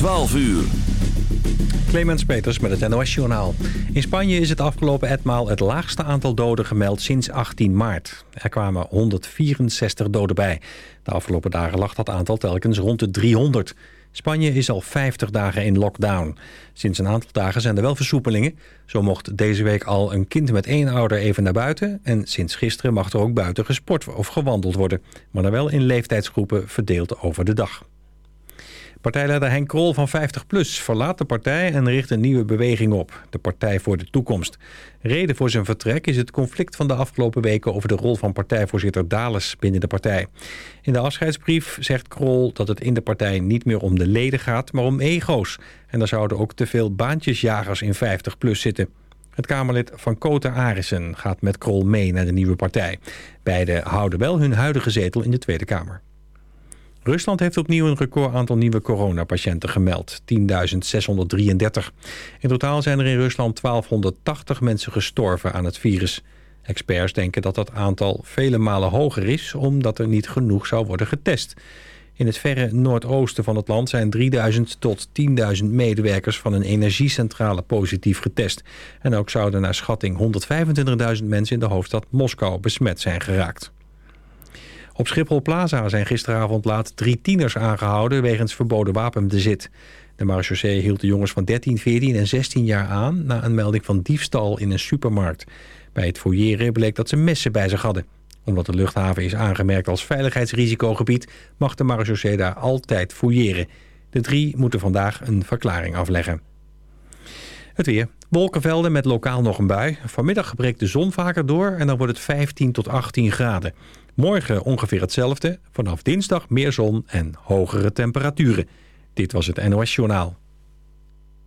12 uur. Clemens Peters met het NOS Journaal. In Spanje is het afgelopen etmaal het laagste aantal doden gemeld sinds 18 maart. Er kwamen 164 doden bij. De afgelopen dagen lag dat aantal telkens rond de 300. Spanje is al 50 dagen in lockdown. Sinds een aantal dagen zijn er wel versoepelingen. Zo mocht deze week al een kind met één ouder even naar buiten... en sinds gisteren mag er ook buiten gesport of gewandeld worden. Maar dan wel in leeftijdsgroepen verdeeld over de dag. Partijleider Henk Krol van 50PLUS verlaat de partij en richt een nieuwe beweging op. De Partij voor de Toekomst. Reden voor zijn vertrek is het conflict van de afgelopen weken... over de rol van partijvoorzitter Dales binnen de partij. In de afscheidsbrief zegt Krol dat het in de partij niet meer om de leden gaat... maar om ego's. En daar zouden ook te veel baantjesjagers in 50PLUS zitten. Het Kamerlid van Kota Arissen gaat met Krol mee naar de nieuwe partij. Beiden houden wel hun huidige zetel in de Tweede Kamer. Rusland heeft opnieuw een record aantal nieuwe coronapatiënten gemeld. 10.633. In totaal zijn er in Rusland 1280 mensen gestorven aan het virus. Experts denken dat dat aantal vele malen hoger is... omdat er niet genoeg zou worden getest. In het verre noordoosten van het land zijn 3000 tot 10.000 medewerkers... van een energiecentrale positief getest. En ook zouden naar schatting 125.000 mensen in de hoofdstad Moskou besmet zijn geraakt. Op Schiphol Plaza zijn gisteravond laat drie tieners aangehouden... wegens verboden wapenbezit. De marechaussee hield de jongens van 13, 14 en 16 jaar aan... na een melding van diefstal in een supermarkt. Bij het fouilleren bleek dat ze messen bij zich hadden. Omdat de luchthaven is aangemerkt als veiligheidsrisicogebied... mag de marechaussee daar altijd fouilleren. De drie moeten vandaag een verklaring afleggen. Het weer. Wolkenvelden met lokaal nog een bui. Vanmiddag breekt de zon vaker door en dan wordt het 15 tot 18 graden. Morgen ongeveer hetzelfde. Vanaf dinsdag meer zon en hogere temperaturen. Dit was het NOS Journaal.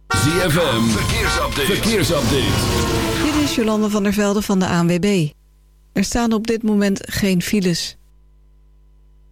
ZFM, verkeersupdate. verkeersupdate. Dit is Jolande van der Velde van de ANWB. Er staan op dit moment geen files.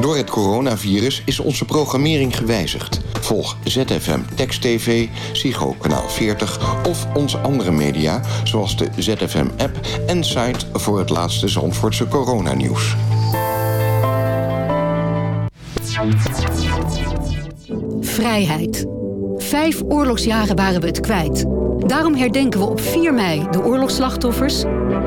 Door het coronavirus is onze programmering gewijzigd. Volg ZFM Text TV, Psycho Kanaal 40 of onze andere media... zoals de ZFM-app en site voor het laatste Zandvoortse coronanieuws. Vrijheid. Vijf oorlogsjaren waren we het kwijt. Daarom herdenken we op 4 mei de oorlogsslachtoffers...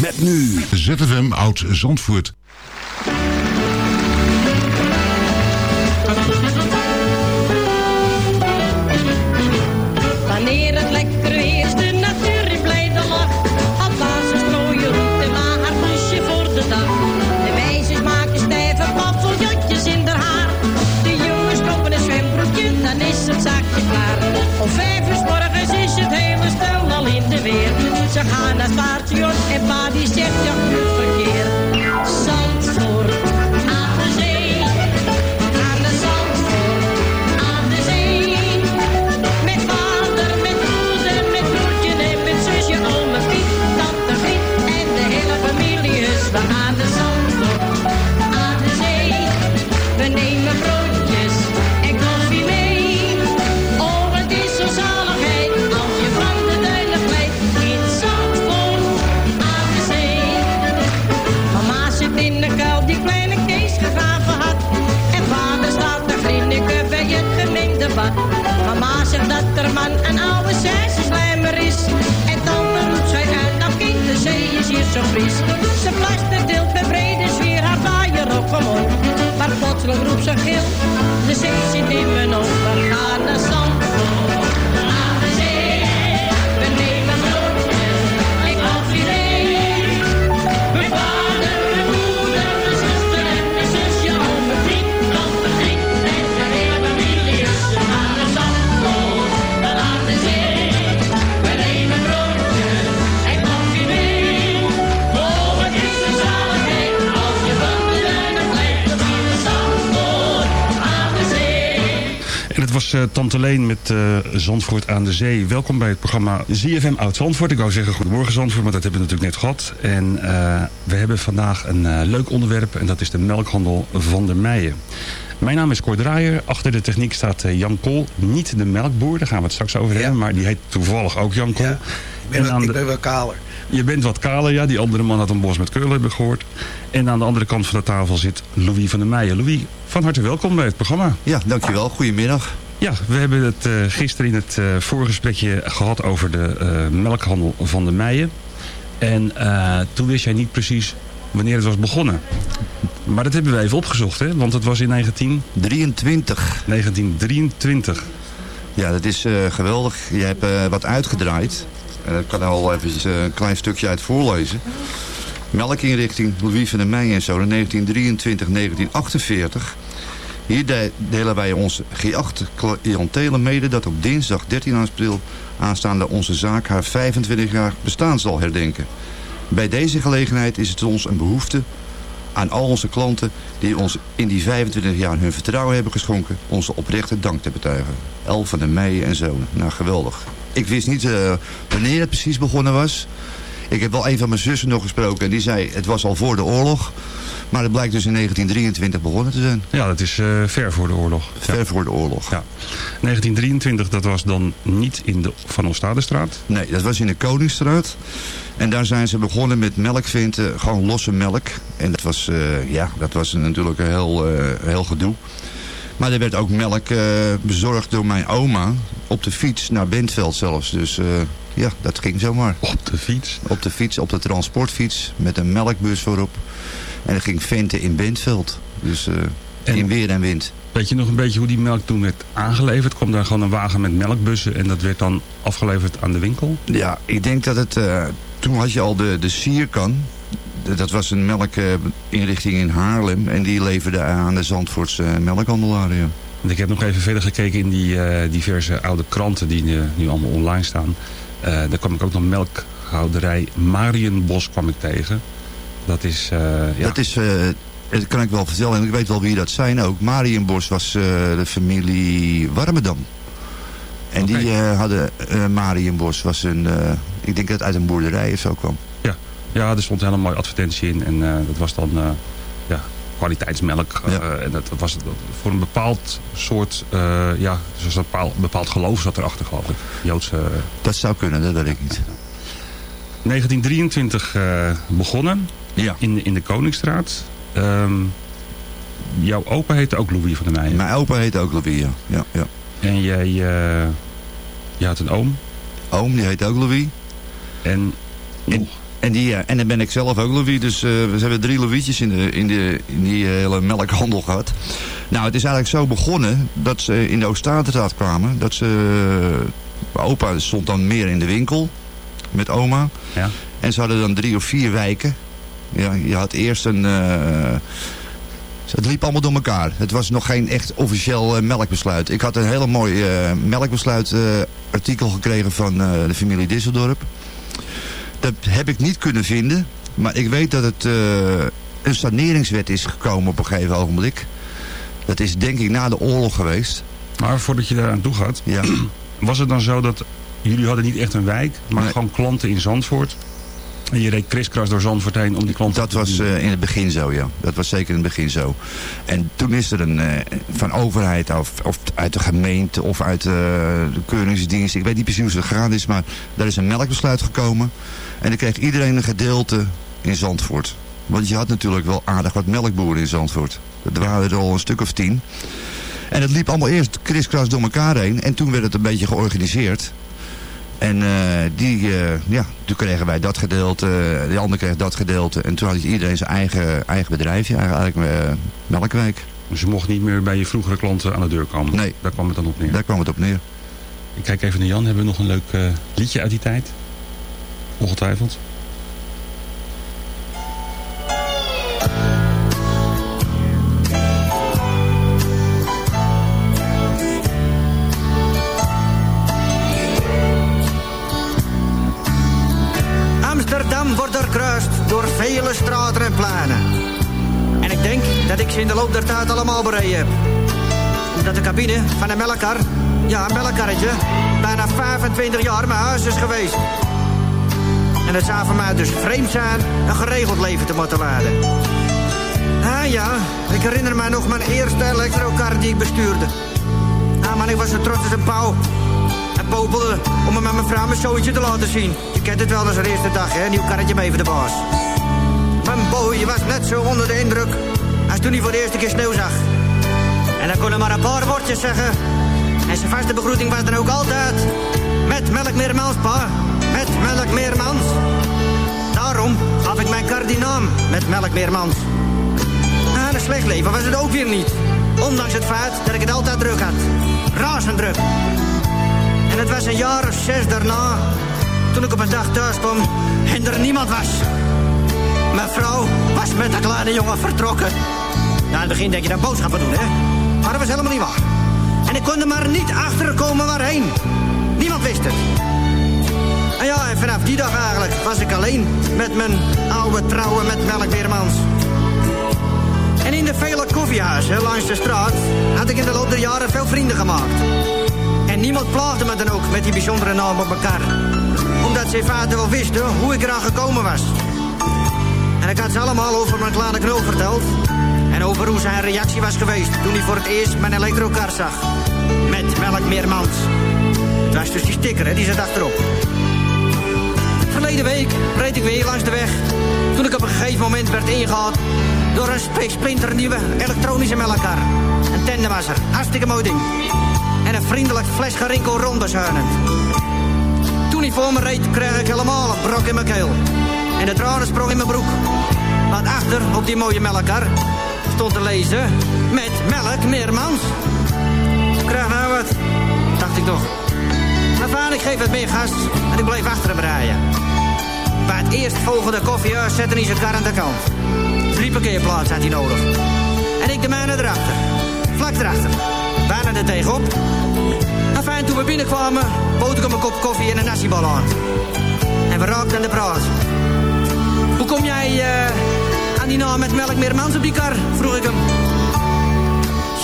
Met nu ZFM Oud Zandvoort. Gaan naar en pa die zegt ja verkeer. Dat een oude slijmer is. En dan roept zij uit, nou kind, de zee is hier zo fris. Ze fluistert deelt met brede sfeer haar vaaier op omhoog. Maar plotseling roept ze gil, de zee zit in mijn ogen. We gaan naar Zandvoort, was eh, Tante Leen met eh, Zandvoort aan de Zee. Welkom bij het programma ZFM Oud Zandvoort. Ik wou zeggen goedemorgen Zandvoort, maar dat hebben we natuurlijk net gehad. En eh, we hebben vandaag een eh, leuk onderwerp en dat is de melkhandel van der Meijen. Mijn naam is Cor Draaier. Achter de techniek staat Jan Kool. Niet de melkboer, daar gaan we het straks over hebben. Maar die heet toevallig ook Jan Kool. Ik ben, En aan ik de- ben wel kaler. Je bent wat kaler, ja. Die andere man had een bos met krullen, heb ik gehoord. En aan de andere kant van de tafel zit Louis van der Meijen. Louis, van harte welkom bij het programma. Ja, dankjewel. Goedemiddag. Ja, we hebben het eh, gisteren in het eh voorgesprekje gehad over de eh, melkhandel van de Meijen. En toen wist jij niet precies wanneer het was begonnen. Maar dat hebben we even opgezocht, hè? Want het was in 19... 23. 1923. Ja, dat is geweldig. Je hebt wat uitgedraaid. En ik kan er al even een klein stukje uit voorlezen. Melkinrichting Louis van der Meijen en zo, in 1923, 1948. Hier de- delen wij ons geachte cliëntelen mede dat op dinsdag 13 april aanstaande onze zaak haar 25 jaar bestaan zal herdenken. Bij deze gelegenheid is het ons een behoefte aan al onze klanten die ons in die 25 jaar hun vertrouwen hebben geschonken, onze oprechte dank te betuigen. El van der Meijen en zonen. Nou, geweldig. Ik wist niet eh, wanneer het precies begonnen was. Ik heb wel een van mijn zussen nog gesproken en die zei het was al voor de oorlog. Maar het blijkt dus in 1923 begonnen te zijn. Ja, dat is eh, ver voor de oorlog. Ver voor de oorlog. Ja. 1923, dat was dan niet in de Van Oostadestraat. Nee, dat was in de Koningsstraat. En daar zijn ze begonnen met melkvinten, gewoon losse melk. En dat was, eh, ja, dat was natuurlijk een heel, eh, heel gedoe. Maar er werd ook melk eh, bezorgd door mijn oma op de fiets naar Bentveld zelfs. Dus eh, ja, dat ging zomaar. Op de fiets? Op de fiets, op de transportfiets met een melkbus voorop. En dat ging venten in Bentveld. Dus eh, in weer en wind. Weet je nog een beetje hoe die melk toen werd aangeleverd? Kwam daar gewoon een wagen met melkbussen en dat werd dan afgeleverd aan de winkel? Ja, ik denk dat het... eh, toen had je al de, de sierkan. Dat was een melkinrichting in Haarlem. En die leverde aan de Zandvoortse melkhandelaren. Ja. Ik heb nog even verder gekeken in die eh, diverse oude kranten die nu allemaal online staan. Eh, daar kwam ik ook nog melkhouderij Marienbos kwam ik tegen. Dat is... eh, ja. Dat is... eh, dat kan ik wel vertellen. En ik weet wel wie dat zijn ook. Marienbos was de familie Warmedam. En die hadden... Marienbos was een... ik denk dat het uit een boerderij of zo kwam. Ja, ja er stond een hele mooie advertentie in. En dat was dan eh, ja, kwaliteitsmelk. eh, en dat was voor een bepaald soort, eh, ja, zoals een bepaald, bepaald geloof zat erachter geloof ik. Joodse... Dat zou kunnen, dat weet ik niet. 1923 eh, begonnen. Ja. In, in de Koningsstraat. Ehm, jouw opa heette ook Louis van der Meijen. Mijn opa heet ook Louis, ja. ja, ja. En jij, eh, je had een oom. Oom, die heet ook Louis. En, en, en, die, ja, en dan ben ik zelf ook Louis. Dus eh, we hebben drie Louietjes in, de, in, de, in die hele melkhandel gehad. Nou, het is eigenlijk zo begonnen dat ze in de Oostaterstraat kwamen. Dat ze... Opa stond dan meer in de winkel met oma. Ja. En ze hadden dan drie of vier wijken. Ja, je had eerst een... eh, het liep allemaal door elkaar. Het was nog geen echt officieel eh, melkbesluit. Ik had een hele mooi eh, melkbesluit eh, artikel gekregen van eh, de familie Disseldorp. Dat heb ik niet kunnen vinden. Maar ik weet dat het eh, een saneringswet is gekomen op een gegeven ogenblik. Dat is denk ik na de oorlog geweest. Maar voordat je daar aan toe gaat, Ja. was het dan zo dat jullie hadden niet echt een wijk, maar Nee. gewoon klanten in Zandvoort? En je reed kriskras door Zandvoort heen om die klanten Dat te was eh, in het begin zo, ja. Dat was zeker in het begin zo. En toen is er een, eh, van overheid of, of uit de gemeente of uit de keuringsdienst, ik weet niet precies hoe het gegaan is, maar daar is een melkbesluit gekomen. En dan kreeg iedereen een gedeelte in Zandvoort. Want je had natuurlijk wel aardig wat melkboeren in Zandvoort. Er waren er al een stuk of tien. En het liep allemaal eerst kriskras door elkaar heen. En toen werd het een beetje georganiseerd. En eh, die, eh, ja, toen kregen wij dat gedeelte, eh, de ander kreeg dat gedeelte. En toen had iedereen zijn eigen, eigen bedrijfje, eigenlijk melkwijk. Dus je mocht niet meer bij je vroegere klanten aan de deur komen? Nee. Daar kwam het dan op neer? Daar kwam het op neer. Ik kijk even naar Jan. Hebben we nog een leuk liedje uit die tijd? Ongetwijfeld. Amsterdam wordt doorkruist door vele straten en pleinen. En ik denk dat ik ze in de loop der tijd allemaal bereden heb. Dat de cabine van een melkkar, ja een melkkarretje, bijna 25 jaar mijn huis is geweest. En het zou voor mij dus vreemd zijn een geregeld leven te moeten leiden. Ah ja, ik herinner mij nog mijn eerste elektrokar die ik bestuurde. Ah man, ik was zo trots als een pauw. En popelde om me met mijn vrouw mijn zoontje te laten zien. Je kent het wel als de eerste dag, hè? Nieuw karretje mee de baas. Mijn boy was net zo onder de indruk als toen hij voor de eerste keer sneeuw zag. En dan kon hij maar een paar woordjes zeggen. En zijn vaste begroeting was dan ook altijd... Met melk meermans, pa. Met. Daarom gaf ik mijn kar die naam. Met melk meermans. En een slecht leven was het ook weer niet. Ondanks het feit dat ik het altijd druk had. Razend druk. En het was een jaar of zes daarna, toen ik op een dag thuis kwam en er niemand was. Mijn vrouw was met de kleine jongen vertrokken. Nou, in het begin denk je dat boodschappen doen, hè? Maar dat was helemaal niet waar. En ik kon er maar niet achterkomen waarheen. Niemand wist het. En ja, en vanaf die dag eigenlijk was ik alleen met mijn oude trouwe met melkweermans. En in de vele koffiehuizen langs de straat had ik in de loop der jaren veel vrienden gemaakt. En niemand plaagde me dan ook met die bijzondere naam op elkaar. Omdat ze feite wel wisten hoe ik eraan gekomen was. En ik had ze allemaal over mijn kleine knul verteld. En over hoe zijn reactie was geweest toen hij voor het eerst mijn elektrokar zag. Met melk meermans. Het was dus die sticker, hè, die zat achterop. Verleden week reed ik weer langs de weg. Toen ik op een gegeven moment werd ingehaald door een sp- splinternieuwe elektronische melkkar. Een tandemwasser, hartstikke mooi ding. En een vriendelijk flesgerinkel rondbezuinend. Toen hij voor me reed, kreeg ik helemaal een brok in mijn keel. En de tranen sprong in mijn broek. Want achter op die mooie melkkar stond te lezen... met melk meermans. Krijg nou wat, dacht ik toch. Maar vader, ik geef het meer gas en ik bleef achter hem rijden. Bij het eerstvolgende koffiehuis zette hij zijn kar aan de kant. Drie parkeerplaatsen had hij nodig. En ik de mijne erachter. Vlak erachter. Bijna er tegenop. Enfin, toen we binnenkwamen, bood ik hem een kop koffie en een nasi-bal aan. En we raakten de praat. Hoe kom jij eh, aan die naam met melk meermans op die kar? Vroeg ik hem.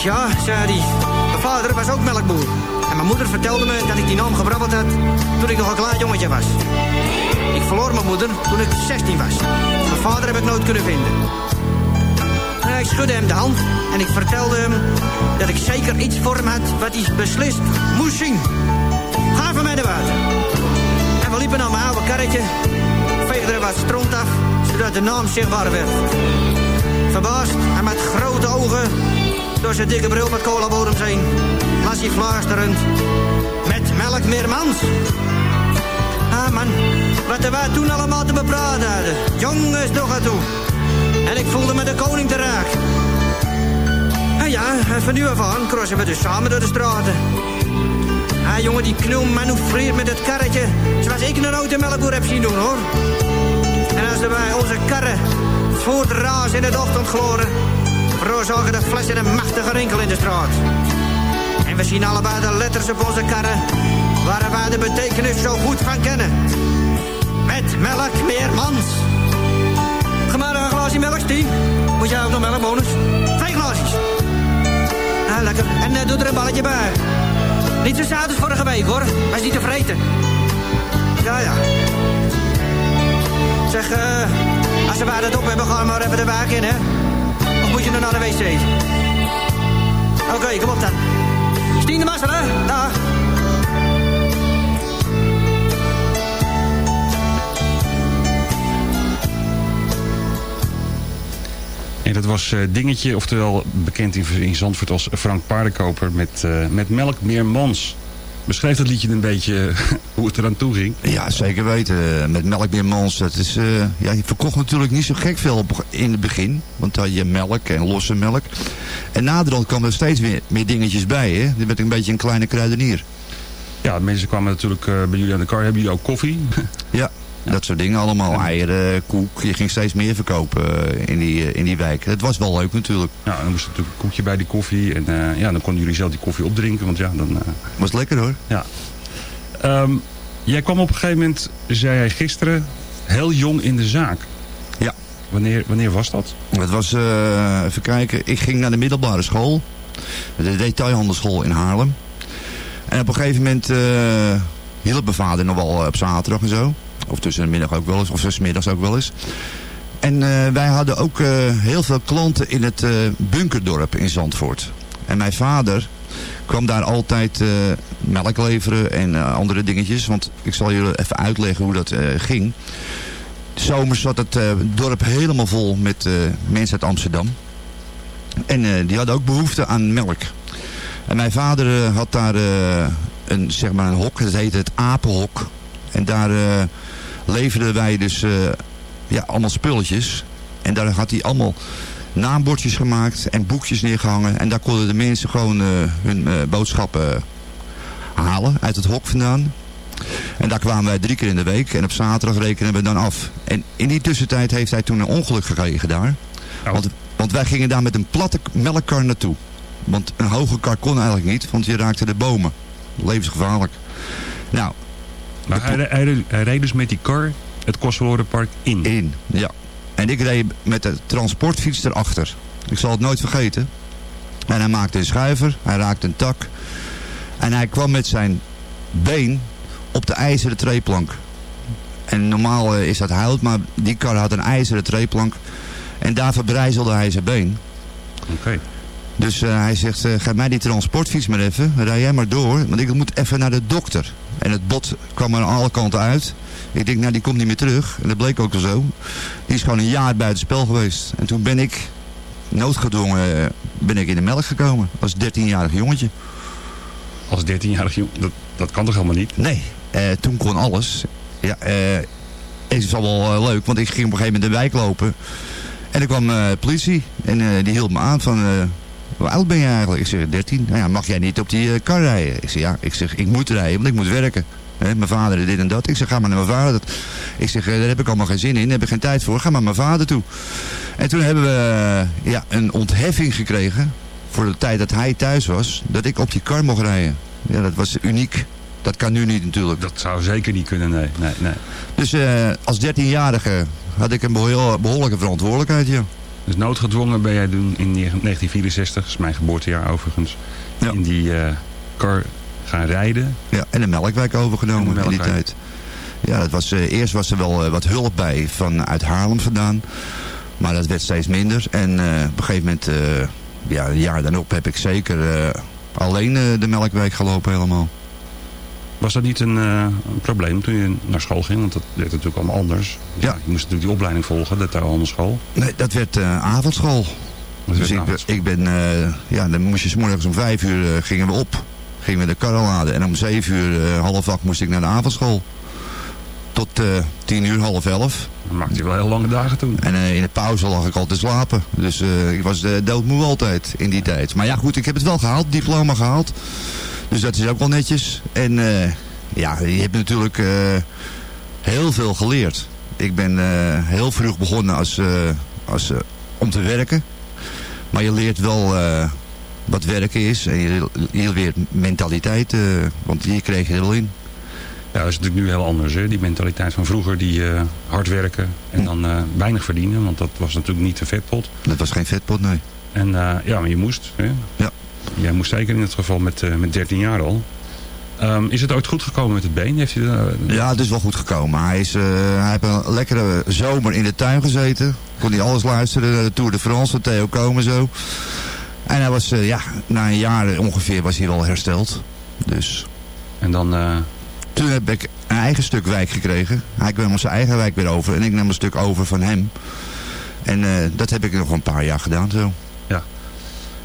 Ja, zei hij. Mijn vader was ook melkboer. En mijn moeder vertelde me dat ik die naam gebrabbeld had toen ik nog een klein jongetje was. Verloor mijn moeder toen ik 16 was. Mijn vader heb ik nooit kunnen vinden. En ik schudde hem de hand en ik vertelde hem dat ik zeker iets voor hem had wat hij beslist moest zien. Ga van mij naar buiten. En we liepen naar mijn oude karretje, veegden er wat stront af, zodat de naam zichtbaar werd. Verbaasd en met grote ogen, door zijn dikke bril met colabodems heen, las hij fluisterend. Met melk meermans. Ah man, wat er wij toen allemaal te bepraten hadden. Jongens nog aan toe. En ik voelde me de koning te raak. En ja, van nu af aan crossen we dus samen door de straten. Ah jongen, die knul manoeuvreert met het karretje. Zoals ik een auto melkboer heb zien doen hoor. En als bij onze karren voortrazen in het ochtendgloren... veroorzaken de flessen een machtige rinkel in de straat. En we zien allebei de letters op onze karren... waar wij de betekenis zo goed van kennen. Met melk Melkmeermans. Ga maar een glaasje melk, Stien. Moet jij ook nog melkbonus? Twee glaasjes. Ah, lekker. En eh, doe er een balletje bij. Niet zo zout als vorige week, hoor. Hij is niet te vreten. Ja, ja. Zeg, eh, als ze waar het op hebben, gaan maar even de waak in, hè? Of moet je nog naar de wc? Oké, kom op dan. Stien de Masser, hè? Dag. En dat was eh, Dingetje, oftewel bekend in, in Zandvoort als Frank Paardenkoper met, eh, met Melk meer Mans. Beschrijft dat liedje een beetje eh, hoe het eraan toe ging? Ja, zeker weten. Met melkbeermans, dat is... ja, je verkocht natuurlijk niet zo gek veel in het begin. Want dan had je melk en losse melk. En naderhand kwamen er steeds weer meer dingetjes bij, hè. Dit werd een beetje een kleine kruidenier. Ja, mensen kwamen natuurlijk bij jullie aan de kar. Hebben jullie ook koffie? Ja, dat soort dingen allemaal. Eieren, koek. Je ging steeds meer verkopen eh, in die, eh, in die wijk. Het was wel leuk natuurlijk. Ja, dan moest er natuurlijk een koekje bij die koffie. En eh, ja, dan konden jullie zelf die koffie opdrinken. Want ja, dan... eh, Was lekker hoor. Ja. Ehm, jij kwam op een gegeven moment, zei hij gisteren, heel jong in de zaak. Ja. Wanneer, wanneer was dat? Het was, even kijken, ik ging naar de middelbare school. De detailhandelschool in Haarlem. En op een gegeven moment hielp mijn vader nog wel op zaterdag en zo. Of tussen de middag ook wel eens, of tussen middags ook wel eens. En eh, wij hadden ook eh, heel veel klanten in het eh, bunkerdorp in Zandvoort. En mijn vader kwam daar altijd melk leveren en andere dingetjes. Want ik zal jullie even uitleggen hoe dat ging. Zomers zat het dorp helemaal vol met mensen uit Amsterdam. En die hadden ook behoefte aan melk. En mijn vader had daar een, zeg maar een hok, dat heette het apenhok. En daar leverden wij dus eh, ja, allemaal spulletjes. En daar had hij allemaal naambordjes gemaakt en boekjes neergehangen. En daar konden de mensen gewoon eh, hun eh, boodschappen halen uit het hok vandaan. En daar kwamen wij drie keer in de week. En op zaterdag rekenen we dan af. En in die tussentijd heeft hij toen een ongeluk gekregen daar. Want, want wij gingen daar met een platte melkkar naartoe. Want een hoge kar kon eigenlijk niet, want je raakte de bomen. Levensgevaarlijk. Nou. Maar hij, hij, hij reed dus met die kar het Kostverlorenpark in? In, ja. En ik reed met de transportfiets erachter. Ik zal het nooit vergeten. En hij maakte een schuiver, hij raakte een tak. En hij kwam met zijn been op de ijzeren treeplank. En normaal eh, is dat hout, maar die kar had een ijzeren treeplank. En daar verbrijzelde hij zijn been. Oké. Dus eh, hij zegt, eh geef mij die transportfiets maar even. Rij jij maar door, want ik moet even naar de dokter. En het bot kwam er aan alle kanten uit. Ik denk, nou die komt niet meer terug. En dat bleek ook wel zo. Die is gewoon een jaar buiten spel geweest. En toen ben ik, noodgedwongen, eh, ben ik in de melk gekomen. Als 13-jarig jongetje. Als 13-jarig jong, dat, dat kan toch helemaal niet? Nee, toen kon alles. Ja, is al wel leuk, want ik ging op een gegeven moment de wijk lopen. En er kwam eh, politie en die hield me aan van... hoe oud ben je eigenlijk? Ik zeg 13. Nou ja, mag jij niet op die eh, kar rijden? Ik zeg ja, ik, zeg, ik moet rijden, want ik moet werken. Mijn vader dit en dat. Ik zeg, ga maar naar mijn vader. Ik zeg, eh, daar heb ik allemaal geen zin in. Daar heb ik geen tijd voor. Ga maar naar mijn vader toe. En toen hebben we eh, ja, een ontheffing gekregen. Voor de tijd dat hij thuis was. Dat ik op die kar mocht rijden. Ja, dat was uniek. Dat kan nu niet natuurlijk. Dat zou zeker niet kunnen, nee. nee, nee. Dus als 13-jarige had ik een behoorlijke verantwoordelijkheid, ja. Dus noodgedwongen ben jij toen in 1964, dat is mijn geboortejaar overigens, in die eh kar gaan rijden. Ja, en de melkwijk overgenomen in die tijd. Ja, dat was, eh, eerst was er wel eh, wat hulp bij vanuit Haarlem vandaan. Maar dat werd steeds minder. En op een gegeven moment, ja, een jaar daarop heb ik zeker alleen de melkwijk gelopen helemaal. Was dat niet een, eh, een probleem toen je naar school ging? Want dat werd natuurlijk allemaal anders. Ja. Je moest natuurlijk die opleiding volgen, de tuinhandelschool. Nee, dat werd eh, avondschool. Dat dus werd ik, ben- ik ben, eh, ja, dan moest je 's morgens om vijf uur gingen we op. Gingen we de karren laden. En om zeven uur, half acht moest ik naar de avondschool. Tot tien uur, half elf. Dan maakte je wel heel lange dagen toen. En in de pauze lag ik altijd te slapen. Dus ik was doodmoe altijd in die tijd. Maar ja goed, ik heb het wel gehaald, diploma gehaald. Dus dat is ook wel netjes. En eh, ja, je hebt natuurlijk eh, heel veel geleerd. Ik ben eh, heel vroeg begonnen als, als, om te werken. Maar je leert wel wat werken is. En je, je leert mentaliteit, want hier kreeg je er wel in. Ja, dat is natuurlijk nu heel anders. Hè? Die mentaliteit van vroeger, die hard werken en dan weinig verdienen. Want dat was natuurlijk niet de vetpot. Dat was geen vetpot, nee. En ja, maar je moest. Hè? Ja. Jij moest zeker in het geval met, eh, met 13 jaar al. Ehm, is het ooit goed gekomen met het been? Heeft hij, eh, Ja, het is wel goed gekomen. Hij, is, eh, hij heeft een lekkere zomer in de tuin gezeten. Kon hij alles luisteren naar de Tour de France van Theo Komen zo. En hij was, ja, na een jaar ongeveer was hij wel hersteld. Dus. En dan... Toen heb ik een eigen stuk wijk gekregen. Hij kwam zijn eigen wijk weer over. En ik nam een stuk over van hem. En dat heb ik nog een paar jaar gedaan zo.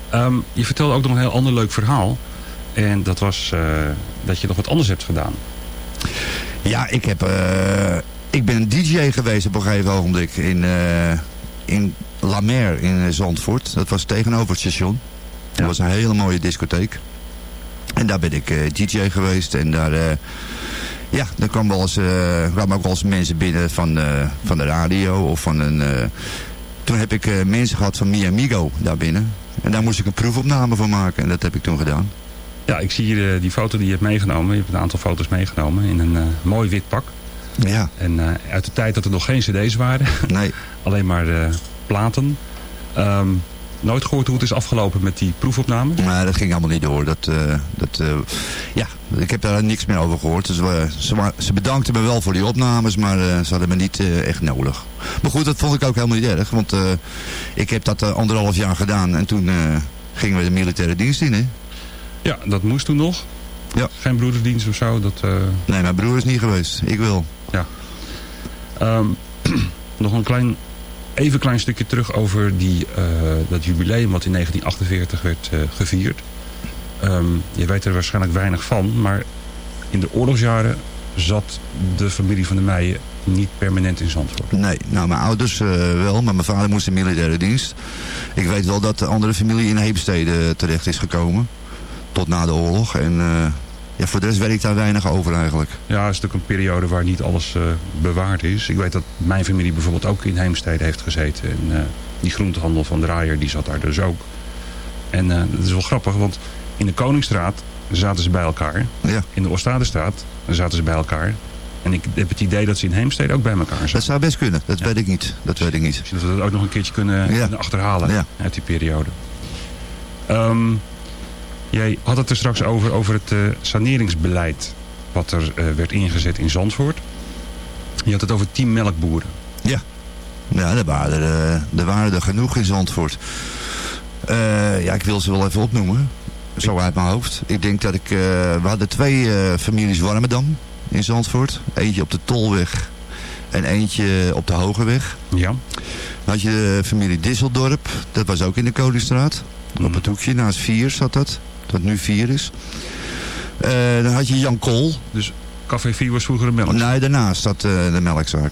Ehm, je vertelde ook nog een heel ander leuk verhaal. En dat was eh, dat je nog wat anders hebt gedaan. Ja, ik heb... eh, ik ben een DJ geweest op een gegeven ogenblik in, eh in La Mer in Zandvoort. Dat was tegenover het station. Dat was een hele mooie discotheek. En daar ben ik DJ geweest. En daar... ja, dan kwam wel eens, kwamen ook wel eens mensen binnen van, van de radio of van een... toen heb ik eh, mensen gehad van Mi Amigo daar binnen. En daar moest ik een proefopname van maken. En dat heb ik toen gedaan. Ja, ik zie hier eh, die foto die je hebt meegenomen. Je hebt een aantal foto's meegenomen in een eh, mooi wit pak. Ja. En uit de tijd dat er nog geen cd's waren. Nee. Alleen maar platen. Ehm, nooit gehoord hoe het is afgelopen met die proefopname? Maar dat ging allemaal niet door. Dat, eh, dat, eh, ja, ik heb daar niks meer over gehoord. Dus, we- ze, ze bedankten me wel voor die opnames, maar eh, ze hadden me niet eh, echt nodig. Maar goed, dat vond ik ook helemaal niet erg. Want eh, ik heb dat eh, anderhalf jaar gedaan en toen eh, gingen we de militaire dienst in. Hè? Ja, dat moest toen nog. Ja. Geen broederdienst of zo. Dat, eh, Nee, mijn broer is niet geweest. Ik wil. Ja. Ehm, nog een klein, even klein stukje terug over die, eh, dat jubileum wat in 1948 werd eh, gevierd. Ehm, je weet er waarschijnlijk weinig van, maar in de oorlogsjaren zat de familie van de Meijen niet permanent in Zandvoort. Nee, nou mijn ouders eh, wel, maar mijn vader moest in militaire dienst. Ik weet wel dat de andere familie in Heemstede terecht is gekomen. Tot na de oorlog. En ja, voor de rest weet ik daar weinig over eigenlijk. Ja, het is natuurlijk een periode waar niet alles eh, bewaard is. Ik weet dat mijn familie bijvoorbeeld ook in Heemstede heeft gezeten. En eh, die groentehandel van Draaier, die zat daar dus ook. En eh, dat is wel grappig, want in de Koningsstraat zaten ze bij elkaar. Ja. In de Oostadestraat zaten ze bij elkaar. En ik heb het idee dat ze in Heemstede ook bij elkaar zaten. Dat zou best kunnen, dat weet ik niet. Dat weet ik niet. Misschien dat we dat ook nog een keertje kunnen, Ja. achterhalen uit die periode. Ehm, jij had het er straks over, over het eh, saneringsbeleid wat er eh, werd ingezet in Zandvoort. Je had het over team melkboeren. Ja, ja er, waren er, eh, er waren er genoeg in Zandvoort. Ja, ik wil ze wel even opnoemen. Zo uit mijn hoofd. Ik denk dat ik... we hadden twee families Warmerdam in Zandvoort. Eentje op de Tolweg en eentje op de Hogeweg. Ja. Dan had je de familie Disseldorp. Dat was ook in de Koningsstraat. Op het hoekje, naast Vier zat dat. Wat nu Vier is. Eh, dan had je Jan Kool. Dus Café 4 was vroeger een melk. Nee, daarnaast zat eh, de melkzaak.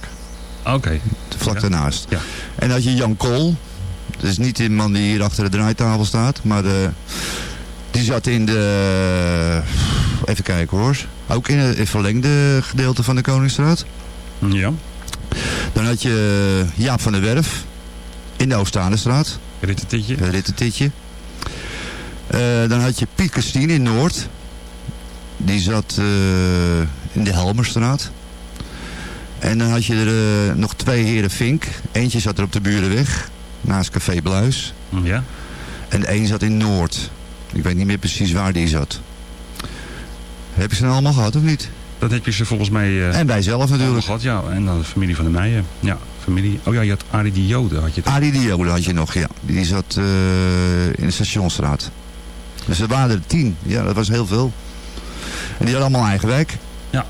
Oké. Vlak Ja. daarnaast. Ja. En dan had je Jan Kool. Dat is niet de man die hier achter de draaitafel staat. Maar de, die zat in de... Even kijken hoor. Ook in het verlengde gedeelte van de Koningsstraat. Ja. Dan had je Jaap van der Werf. In de Oostadestraat. Rittetitje. Rittetitje. Eh, dan had je Piet Christine in Noord. Die zat eh, in de Helmerstraat. En dan had je er eh, nog twee heren Vink. Eentje zat er op de Burenweg. Naast Café Bluis. Ja. En de een zat in Noord. Ik weet niet meer precies waar die zat. Heb je ze nou allemaal gehad of niet? Dat heb je ze volgens mij... En wij zelf natuurlijk. gehad, ja. En dan de familie van de Meijen. Ja, familie. Oh ja, je had Arie de Jode. Had je. Arie Diode had je nog, ja. Die zat in de Stationsstraat. Dus er waren er tien. Ja, dat was heel veel. En die hadden allemaal eigen wijk. Ja.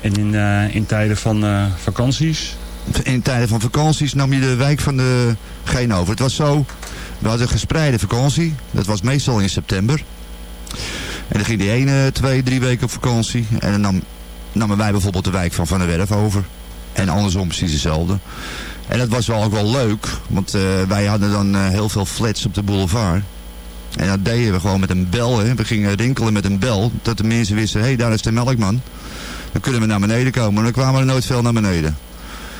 En in, eh, in tijden van eh, vakanties? In tijden van vakanties nam je de wijk van de Geen over. Het was zo, we hadden een gespreide vakantie. Dat was meestal in september. En dan ging die ene twee, drie weken op vakantie. En dan nam, namen wij bijvoorbeeld de wijk van Van der Werf over. En andersom precies hetzelfde. En dat was wel ook wel leuk. Want eh, wij hadden dan heel veel flats op de boulevard. En dat deden we gewoon met een bel. Hè. We gingen rinkelen met een bel. Dat de mensen wisten, hé, hey, daar is de melkman. Dan kunnen we naar beneden komen. Maar dan kwamen er nooit veel naar beneden.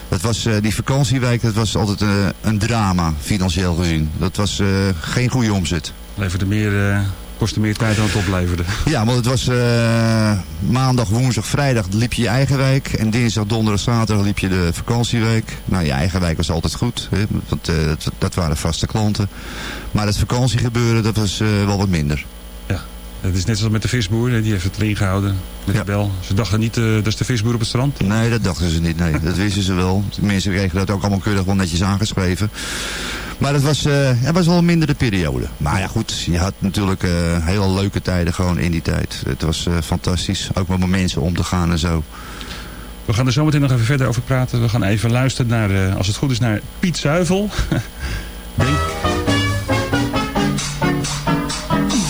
Dat was, eh, die vakantiewijk, dat was altijd eh, een drama, financieel gezien. Dat was eh, geen goede omzet. Leverde meer kostte meer tijd dan het opleverde. Ja, want het was eh, maandag, woensdag, vrijdag liep je je eigen week. En dinsdag, donderdag, zaterdag liep je de vakantieweek. Nou, je eigen week was altijd goed. Hè, want eh, dat, dat waren vaste klanten. Maar het vakantiegebeuren, dat was eh, wel wat minder. Ja, het is net zoals met de visboer. Die heeft het erin gehouden met de bel. Ze dachten niet, eh, dat is de visboer op het strand. Nee, dat dachten ze niet. Nee, dat wisten ze wel. De mensen kregen dat ook allemaal keurig wel netjes aangeschreven. Maar het was, eh, het was wel een mindere periode. Maar ja goed, je had natuurlijk eh, hele leuke tijden gewoon in die tijd. Het was fantastisch. Ook met mensen om te gaan en zo. We gaan er zo meteen nog even verder over praten. We gaan even luisteren naar, als het goed is, naar Piet Zuivel. Denk,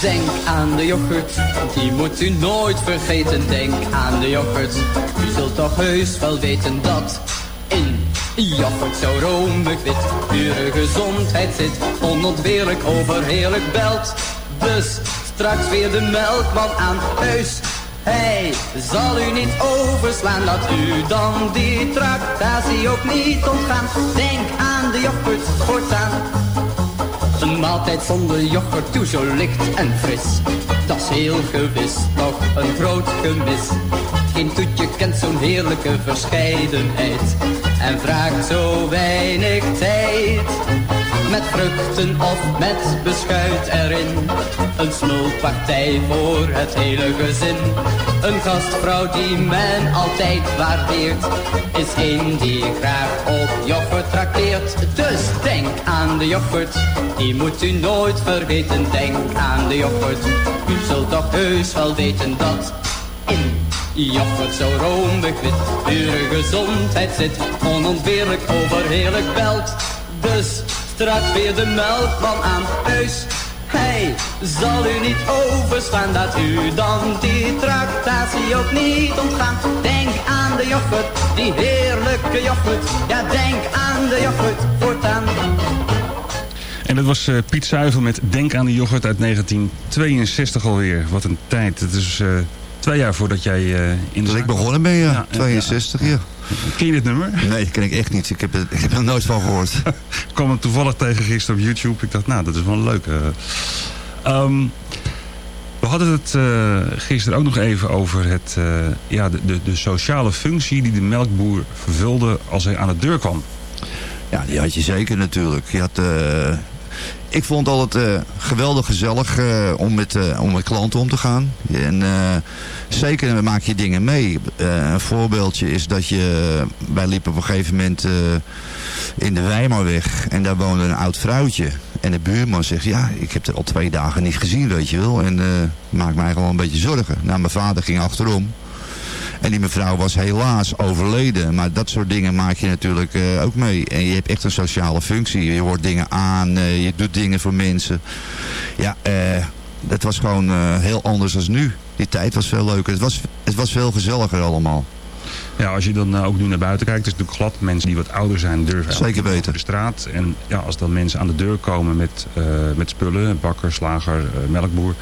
Denk aan de yoghurt, die moet u nooit vergeten. Denk aan de yoghurt, u zult toch heus wel weten dat in yoghurt zo romig wit pure gezondheid zit. Onontbeerlijk overheerlijk belt. Dus straks weer de melkman aan huis. Hij zal u niet overslaan, laat u dan die tractatie ook niet ontgaan. Denk aan de yoghurt voortaan. Een maaltijd zonder yoghurt, toe zo licht en fris. Dat is heel gewis, toch een groot gemis. Geen toetje kent zo'n heerlijke verscheidenheid. En vraagt zo weinig tijd. Met vruchten of met beschuit erin. Een smulpartij voor het hele gezin. Een gastvrouw die men altijd waardeert. Is een die graag op yoghurt trakteert. Dus denk aan de yoghurt, die moet u nooit vergeten. Denk aan de yoghurt, u zult toch heus wel weten dat in yoghurt zo romig wit. Pure gezondheid zit, onontbeerlijk overheerlijk belt. Dus straks weer de melkman aan huis. Hij zal u niet overstaan, dat u dan die tractatie ook niet ontgaan. Denk aan de yoghurt, die heerlijke yoghurt. Ja, denk aan de yoghurt voortaan. En dat was eh, Piet Zuivel met Denk aan de yoghurt uit 1962 alweer. Wat een tijd. Het is eh, twee jaar voordat jij eh, in de Dat ik begonnen ben, ja. Ja, 62, ja. Ken je dit nummer? Nee, dat ken ik echt niet. Ik heb, het, ik heb er nooit van gehoord. Ik kwam hem toevallig tegen gisteren op YouTube. Ik dacht, nou, dat is wel een leuke. Ehm, we hadden het eh, gisteren ook nog even over het, eh, ja, de, de, de sociale functie die de melkboer vervulde als hij aan de deur kwam. Ja, die had je zeker natuurlijk. Je had, eh, ik vond het altijd eh, geweldig gezellig eh, om, met, eh, om met klanten om te gaan. En zeker maak je dingen mee. Een voorbeeldje is dat je... Wij liepen op een gegeven moment in de Weimarweg. En daar woonde een oud vrouwtje. En de buurman zegt, ja, ik heb er al twee dagen niet gezien, weet je wel. En maakt me eigenlijk wel een beetje zorgen. Nou, mijn vader ging achterom. En die mevrouw was helaas overleden. Maar dat soort dingen maak je natuurlijk eh, ook mee. En je hebt echt een sociale functie. Je hoort dingen aan, eh, je doet dingen voor mensen. Ja, eh, dat was gewoon heel anders dan nu. Die tijd was veel leuker. Het was, het was veel gezelliger allemaal. Ja, als je dan ook nu naar buiten kijkt, is het natuurlijk glad. Mensen die wat ouder zijn durven Zeker weten. over de straat. En ja, als dan mensen aan de deur komen met, met spullen, bakker, slager, melkboer,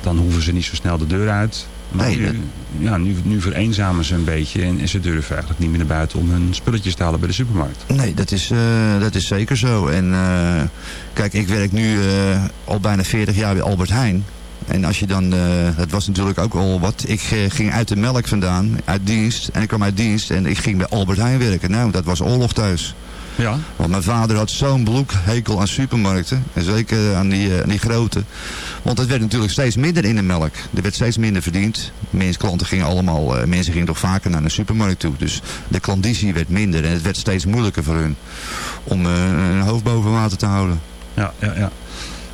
dan hoeven ze niet zo snel de deur uit. Nee, nu, ja, nu, nu vereenzamen ze een beetje en, en ze durven eigenlijk niet meer naar buiten om hun spulletjes te halen bij de supermarkt. Nee, dat is, eh, dat is zeker zo. En eh, kijk, ik werk nu eh, al bijna 40 jaar bij Albert Heijn. En als je dan, dat was natuurlijk ook al wat. Ik ging uit de melk vandaan, uit dienst. En ik kwam uit dienst en ik ging bij Albert Heijn werken. Nou, dat was oorlog thuis. Ja. Want mijn vader had zo'n bloedhekel aan supermarkten. En zeker aan die, eh, aan die grote. Want het werd natuurlijk steeds minder in de melk. Er werd steeds minder verdiend. Mensen, klanten gingen allemaal, eh, mensen gingen toch vaker naar de supermarkt toe. Dus de klandizie werd minder. En het werd steeds moeilijker voor hun om eh, een hoofd boven water te houden. Ja, ja, ja.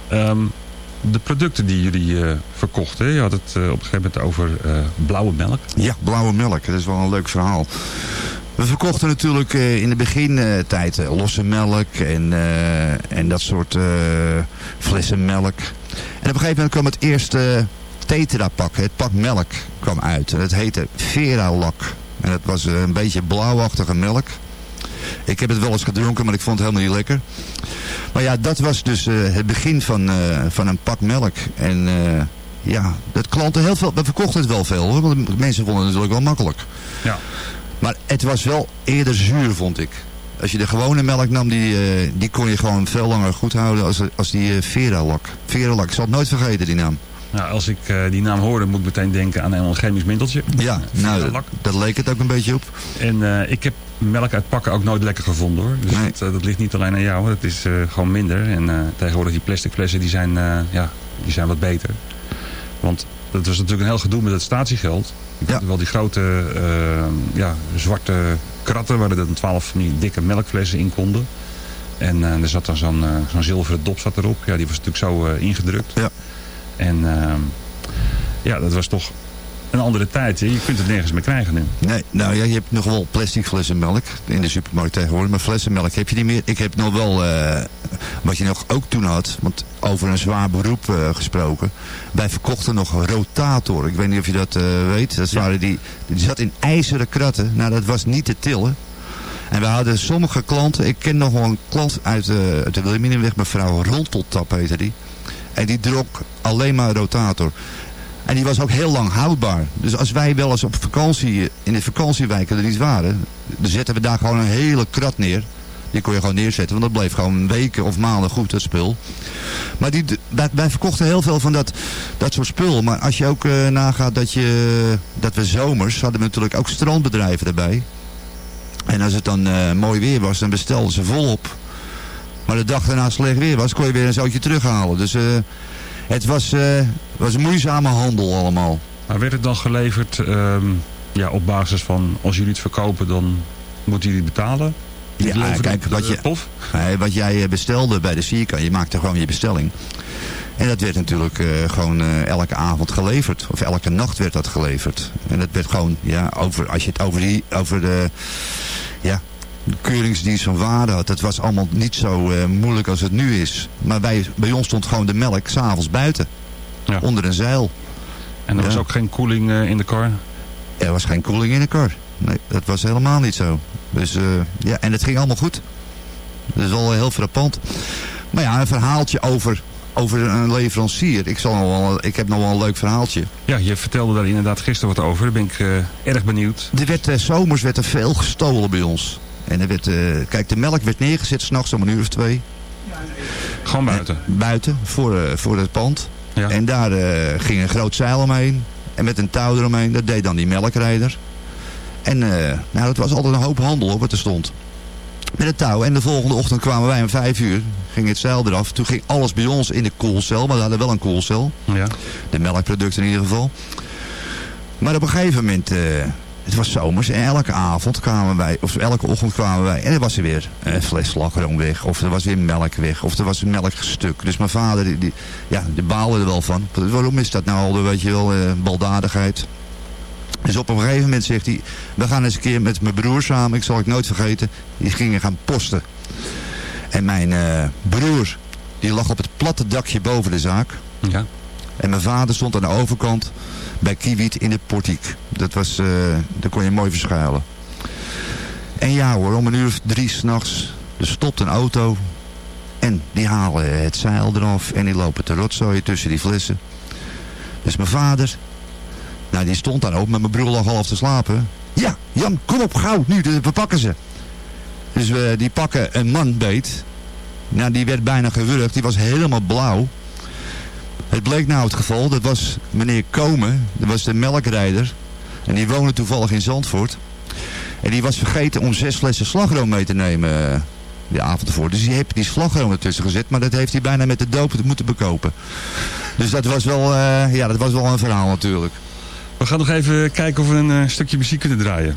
Ehm, de producten die jullie eh, verkochten, je had het eh, op een gegeven moment over eh, blauwe melk. Ja, blauwe melk. Dat is wel een leuk verhaal. We verkochten natuurlijk eh, in de begintijd eh, losse melk en, eh, en dat soort flessen melk. En op een gegeven moment kwam het eerste tetra pak, het pak melk, kwam uit. Het heette Vera Lak. En dat was een beetje blauwachtige melk. Ik heb het wel eens gedronken, maar ik vond het helemaal niet lekker. Maar ja, dat was dus het begin van, van een pak melk. En ja, dat klanten heel veel, we verkochten het wel veel hoor, want mensen vonden het natuurlijk wel makkelijk. Ja. Maar het was wel eerder zuur, vond ik. Als je de gewone melk nam, die, eh, die kon je gewoon veel langer goed houden als, als die eh, Vera-lak. Vera-lak, ik zal het nooit vergeten, die naam. Nou, als ik eh, die naam hoor, dan moet ik meteen denken aan een chemisch middeltje. Ja, nou, dat, dat leek het ook een beetje op. En ik heb melk uit pakken ook nooit lekker gevonden hoor. Dus dat, dat ligt niet alleen aan jou, het is gewoon minder. En tegenwoordig die plastic flessen die zijn, ja, die zijn wat beter. Want dat was natuurlijk een heel gedoe met het statiegeld. Ik had wel die grote eh, ja, zwarte kratten waar er dan twaalf van die dikke melkflessen in konden. En eh, er zat dan zo'n eh, zo'n zilveren dop zat erop. Ja, die was natuurlijk zo ingedrukt. Ja. En ehm, ja, dat was toch een andere tijd. Hè? Je kunt het nergens meer krijgen nu. Nee, nou ja, je hebt nog wel plastic flessen melk in de supermarkt tegenwoordig. Maar flessenmelk heb je niet meer. Ik heb nog wel, eh, wat je nog ook toen had, want over een zwaar beroep eh, gesproken. Wij verkochten nog rotator. Ik weet niet of je dat eh, weet. Dat waren die, die zat in ijzeren kratten. Nou, dat was niet te tillen. En we hadden sommige klanten, ik ken nog wel een klant uit, uit de Wilhelminenweg, mevrouw Ronteltap heette die. En die dronk alleen maar rotator. En die was ook heel lang houdbaar. Dus als wij wel eens op vakantie, in de vakantiewijken er niet waren, dan zetten we daar gewoon een hele krat neer. Die kon je gewoon neerzetten, want dat bleef gewoon weken of maanden goed, dat spul. Maar die, wij, verkochten heel veel van dat, dat soort spul. Maar als je ook eh, nagaat dat, je, dat we zomers, hadden we natuurlijk ook strandbedrijven erbij. En als het dan eh, mooi weer was, dan bestelden ze volop. Maar de dag daarna slecht weer was, kon je weer een zootje terughalen. Dus eh, het was, eh, was een moeizame handel allemaal. Maar werd het dan geleverd ehm, ja, op basis van als jullie het verkopen, dan moeten jullie het betalen? Ja, kijk, wat, de je, pof? Nee, wat jij eh, bestelde bij de Sierka, je maakte gewoon je bestelling. En dat werd natuurlijk eh, gewoon elke avond geleverd. Of elke nacht werd dat geleverd. En dat werd gewoon, ja, over, als je het over, die, over de, ja, keuringsdienst van waarde had. Dat was allemaal niet zo eh, moeilijk als het nu is. Maar bij, bij ons stond gewoon de melk s'avonds buiten. Onder een zeil. En er was Ja. ook geen koeling eh, in de kar? Er was geen koeling in de kar. Nee, dat was helemaal niet zo. Dus eh, ja, en het ging allemaal goed. Dat is wel heel frappant. Maar ja, een verhaaltje over, over een leverancier. Ik, zal nog wel, ik heb nog wel een leuk verhaaltje. Ja, je vertelde daar inderdaad gisteren wat over. Daar ben ik erg benieuwd. Er werd, zomers werd er veel gestolen bij ons. En er werd, eh, kijk, de melk werd neergezet s'nachts om een uur of twee. Gewoon buiten? buiten, voor, eh, voor het pand. En daar eh, ging een groot zeil omheen. En met een touw eromheen. Dat deed dan die melkrijder. En nou, dat was altijd een hoop handel op wat er stond. Met het touw. En de volgende ochtend kwamen wij om vijf uur. Ging het zeil eraf. Toen ging alles bij ons in de koelcel. Maar we hadden wel een koelcel. Ja. De melkproducten in ieder geval. Maar op een gegeven moment... het was zomers en elke avond kwamen wij, of elke ochtend kwamen wij en er was er weer een fles slagroom weg, of er was weer melk weg, of er was een melkstuk. Dus mijn vader, die, die, ja, die baalde er wel van. Waarom is dat nou al, weet je wel, eh, baldadigheid? Dus op een gegeven moment zegt hij, we gaan eens een keer met mijn broer samen, ik zal het nooit vergeten, die gingen gaan posten. En mijn eh, broer, die lag op het platte dakje boven de zaak. Ja. En mijn vader stond aan de overkant bij Kiewiet in de portiek. Dat was, eh, daar kon je mooi verschuilen. En ja hoor, om een uur of drie s'nachts, er stopt een auto. En die halen het zeil eraf en die lopen te rotzooien tussen die flessen. Dus mijn vader, nou die stond daar ook, maar mijn broer lag half te slapen. Ja, Jan, kom op, gauw, nu, we pakken ze. Dus we, die pakken een man beet. Nou, die werd bijna gewurgd, die was helemaal blauw. Het bleek nou het geval, dat was meneer Komen, dat was de melkrijder. En die woonde toevallig in Zandvoort. En die was vergeten om zes flessen slagroom mee te nemen eh, de avond ervoor. Dus die heeft die slagroom ertussen gezet, maar dat heeft hij bijna met de doop moeten bekopen. Dus dat was wel, eh, ja, dat was wel een verhaal natuurlijk. We gaan nog even kijken of we een eh, stukje muziek kunnen draaien.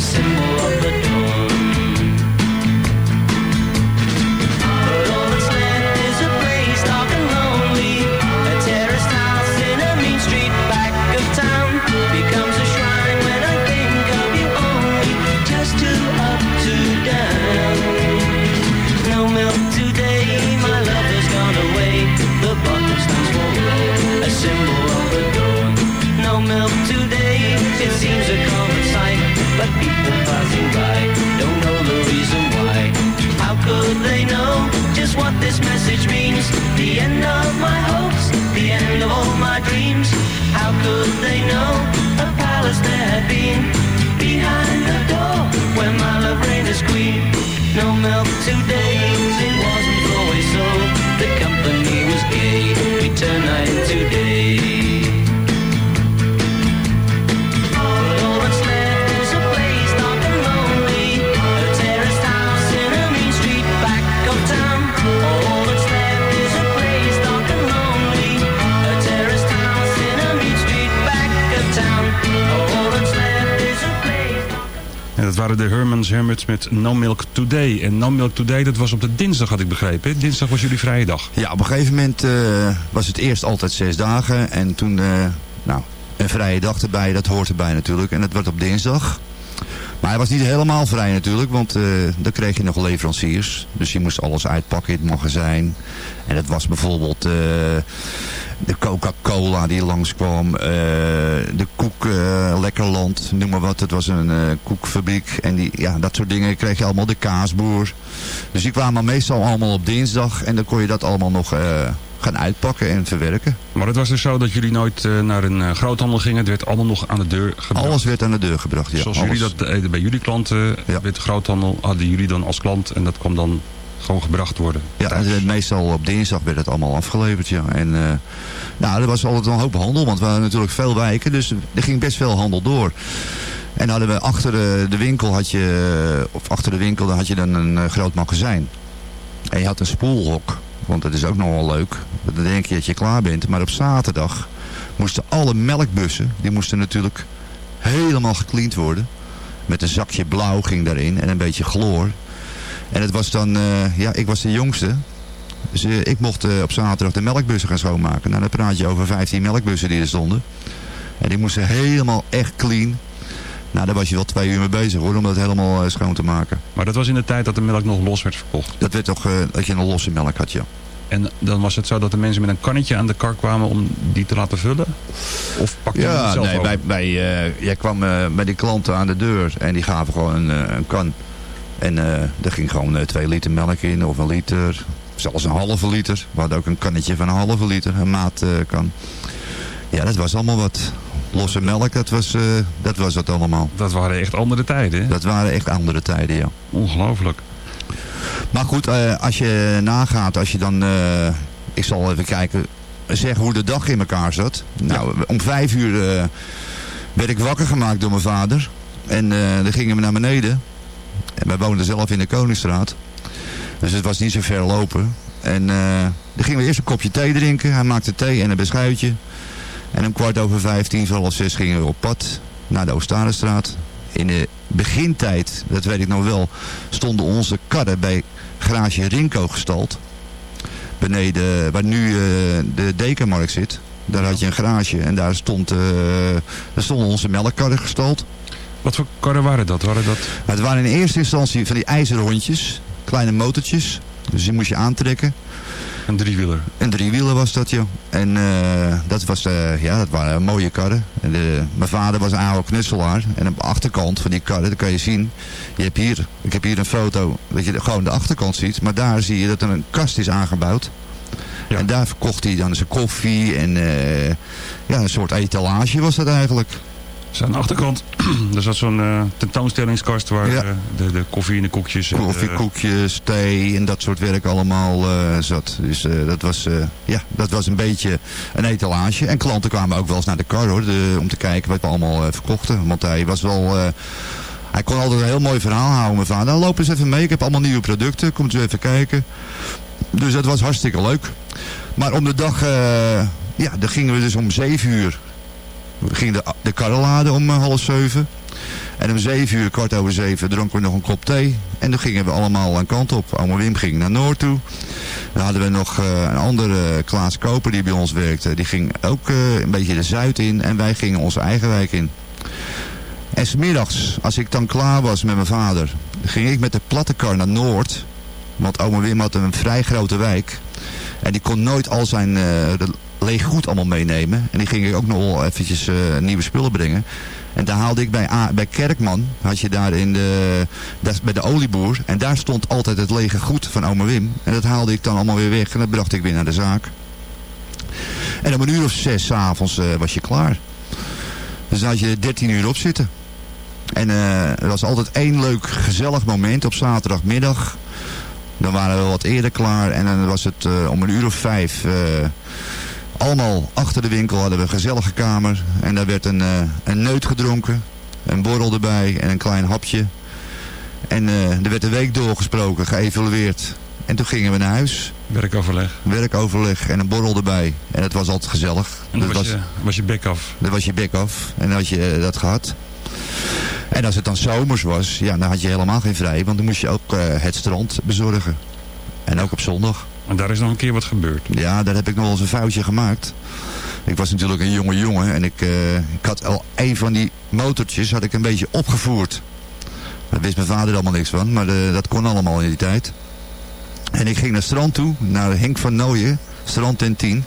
symbol of waren de Hermans Hermits met No Milk Today. En No Milk Today, dat was op de dinsdag, had ik begrepen. Dinsdag was jullie vrije dag. Ja, op een gegeven moment eh, was het eerst altijd zes dagen. En toen, eh, nou, een vrije dag erbij, dat hoort erbij natuurlijk. En dat werd op dinsdag. Maar hij was niet helemaal vrij natuurlijk, want eh, dan kreeg je nog leveranciers. Dus je moest alles uitpakken in het magazijn. En dat was bijvoorbeeld de Coca-Cola die langskwam. eh de koek eh, Lekkerland, noem maar wat. Het was een eh, koekfabriek. En die, ja, dat soort dingen kreeg je allemaal. De kaasboer. Dus die kwamen meestal allemaal op dinsdag. En dan kon je dat allemaal nog gaan uitpakken en verwerken. Maar het was dus zo dat jullie nooit naar een groothandel gingen. Het werd allemaal nog aan de deur gebracht. Alles werd aan de deur gebracht, ja. Zoals alles. jullie dat deden bij jullie klanten, werd de groothandel, hadden jullie dan als klant. En dat kwam dan gewoon gebracht worden. Ja, eh, meestal op dinsdag werd het allemaal afgeleverd, ja. En uh, nou, er was altijd een hoop handel, want we hadden natuurlijk veel wijken, dus er ging best veel handel door. En hadden we achter de, de winkel had je, of achter de winkel, dan had je dan een eh, groot magazijn. En je had een spoelhok, want dat is ook nog wel leuk. Dan denk je dat je klaar bent, maar op zaterdag moesten alle melkbussen, die moesten natuurlijk helemaal gecleand worden. Met een zakje blauw ging daarin en een beetje chloor. En het was dan, eh, ja, ik was de jongste. Dus eh, ik mocht eh, op zaterdag de melkbussen gaan schoonmaken. Nou, dan praat je over 15 melkbussen die er stonden. En die moesten helemaal echt clean. Nou, daar was je wel twee uur mee bezig hoor, om dat helemaal schoon te maken. Maar dat was in de tijd dat de melk nog los werd verkocht. Dat werd toch, dat je een losse melk had, ja. En dan was het zo dat de mensen met een kannetje aan de kar kwamen om die te laten vullen? Of pakte je het Ja, zelf nee, over? bij, bij, jij kwam bij die klanten aan de deur en die gaven gewoon een, een kan. En eh er ging gewoon eh, twee liter melk in of een liter, zelfs een halve liter. We hadden ook een kannetje van een halve liter, een maat kan. Ja, dat was allemaal wat. Losse melk, dat was, eh, dat was het allemaal. Dat waren echt andere tijden, hè? Dat waren echt andere tijden, ja. Ongelooflijk. Maar goed, als je nagaat, als je dan... ik zal even kijken, zeggen hoe de dag in elkaar zat. Nou, om vijf uur werd ik wakker gemaakt door mijn vader. En dan gingen we naar beneden. En wij woonden zelf in de Koningsstraat. Dus het was niet zo ver lopen. En eh, dan gingen we eerst een kopje thee drinken. Hij maakte thee en een beschuitje. En om kwart over vijftien, half zes, gingen we op pad naar de Oostarenstraat. In de begintijd, dat weet ik nog wel, stonden onze karren bij garage Rinko gestald. Beneden, waar nu eh, de Dekenmarkt zit. Daar had je een garage en daar, stond, eh, daar stonden onze melkkarren gestald. Wat voor karren waren dat? Waren dat... Het waren in eerste instantie van die ijzeren hondjes, kleine motortjes. Dus die moest je aantrekken. Een driewieler? Een driewieler was dat, joh. En eh, dat, was, eh, ja, dat waren mooie karren. En de, mijn vader was een oude knutselaar. En op de achterkant van die karren, dat kan je zien. Je hebt hier, ik heb hier een foto dat je gewoon de achterkant ziet. Maar daar zie je dat er een kast is aangebouwd. En daar verkocht hij dan zijn koffie en eh, ja, een soort etalage was dat eigenlijk. Dus aan de achterkant, er zat zo'n eh, tentoonstellingskast waar Ja. eh, de, de koffie en de koekjes... en de- Koffiekoekjes, thee en dat soort werk allemaal eh, zat. Dus dat, was, ja, dat was een beetje een etalage. En klanten kwamen ook wel eens naar de kar hoor, de, om te kijken wat we allemaal verkochten. Want hij was wel... hij kon altijd een heel mooi verhaal houden, mijn vader. Nou, loop eens even mee, ik heb allemaal nieuwe producten, komt u even kijken. Dus dat was hartstikke leuk. Maar om de dag, ja, dan gingen we dus om zeven uur. We gingen de, de karren laden om eh, half zeven. En om zeven uur, kwart over zeven, dronken we nog een kop thee. En toen gingen we allemaal een kant op. Ome Wim ging naar Noord toe. Dan hadden we nog eh, een andere Klaas Koper die bij ons werkte. Die ging ook eh, een beetje de Zuid in. En wij gingen onze eigen wijk in. En smiddags, als ik dan klaar was met mijn vader, ging ik met de platte kar naar Noord. Want oma Wim had een vrij grote wijk. En die kon nooit al zijn de leeg goed allemaal meenemen. En die ging ook nog wel eventjes eh, nieuwe spullen brengen. En daar haalde ik bij, bij Kerkman, had je daar in de, bij de olieboer. En daar stond altijd het lege goed van oma Wim. En dat haalde ik dan allemaal weer weg en dat bracht ik weer naar de zaak. En om een uur of zes 's avonds eh, was je klaar. Dus dan had je 13 uur op zitten. En eh, er was altijd één leuk gezellig moment op zaterdagmiddag. Dan waren we wat eerder klaar en dan was het om een uur of vijf... allemaal achter de winkel hadden we een gezellige kamer. En daar werd een, eh, een neut gedronken, een borrel erbij en een klein hapje. En eh, er werd de week doorgesproken, geëvalueerd. En toen gingen we naar huis. Werkoverleg. Werkoverleg en een borrel erbij. En het was altijd gezellig. En dan Dat was, je, was je bek af. dan was je bek af en dan had je eh, dat gehad. En als het dan zomers was, ja, dan had je helemaal geen vrij. Want dan moest je ook het strand bezorgen. En ook op zondag. En daar is nog een keer wat gebeurd. Ja, daar heb ik nog wel eens een foutje gemaakt. Ik was natuurlijk een jonge jongen en ik, eh, ik had al een van die motortjes had ik een beetje opgevoerd. Daar wist mijn vader allemaal niks van, maar eh, dat kon allemaal in die tijd. En ik ging naar strand toe, naar Henk van Nooyen, strand ten 10.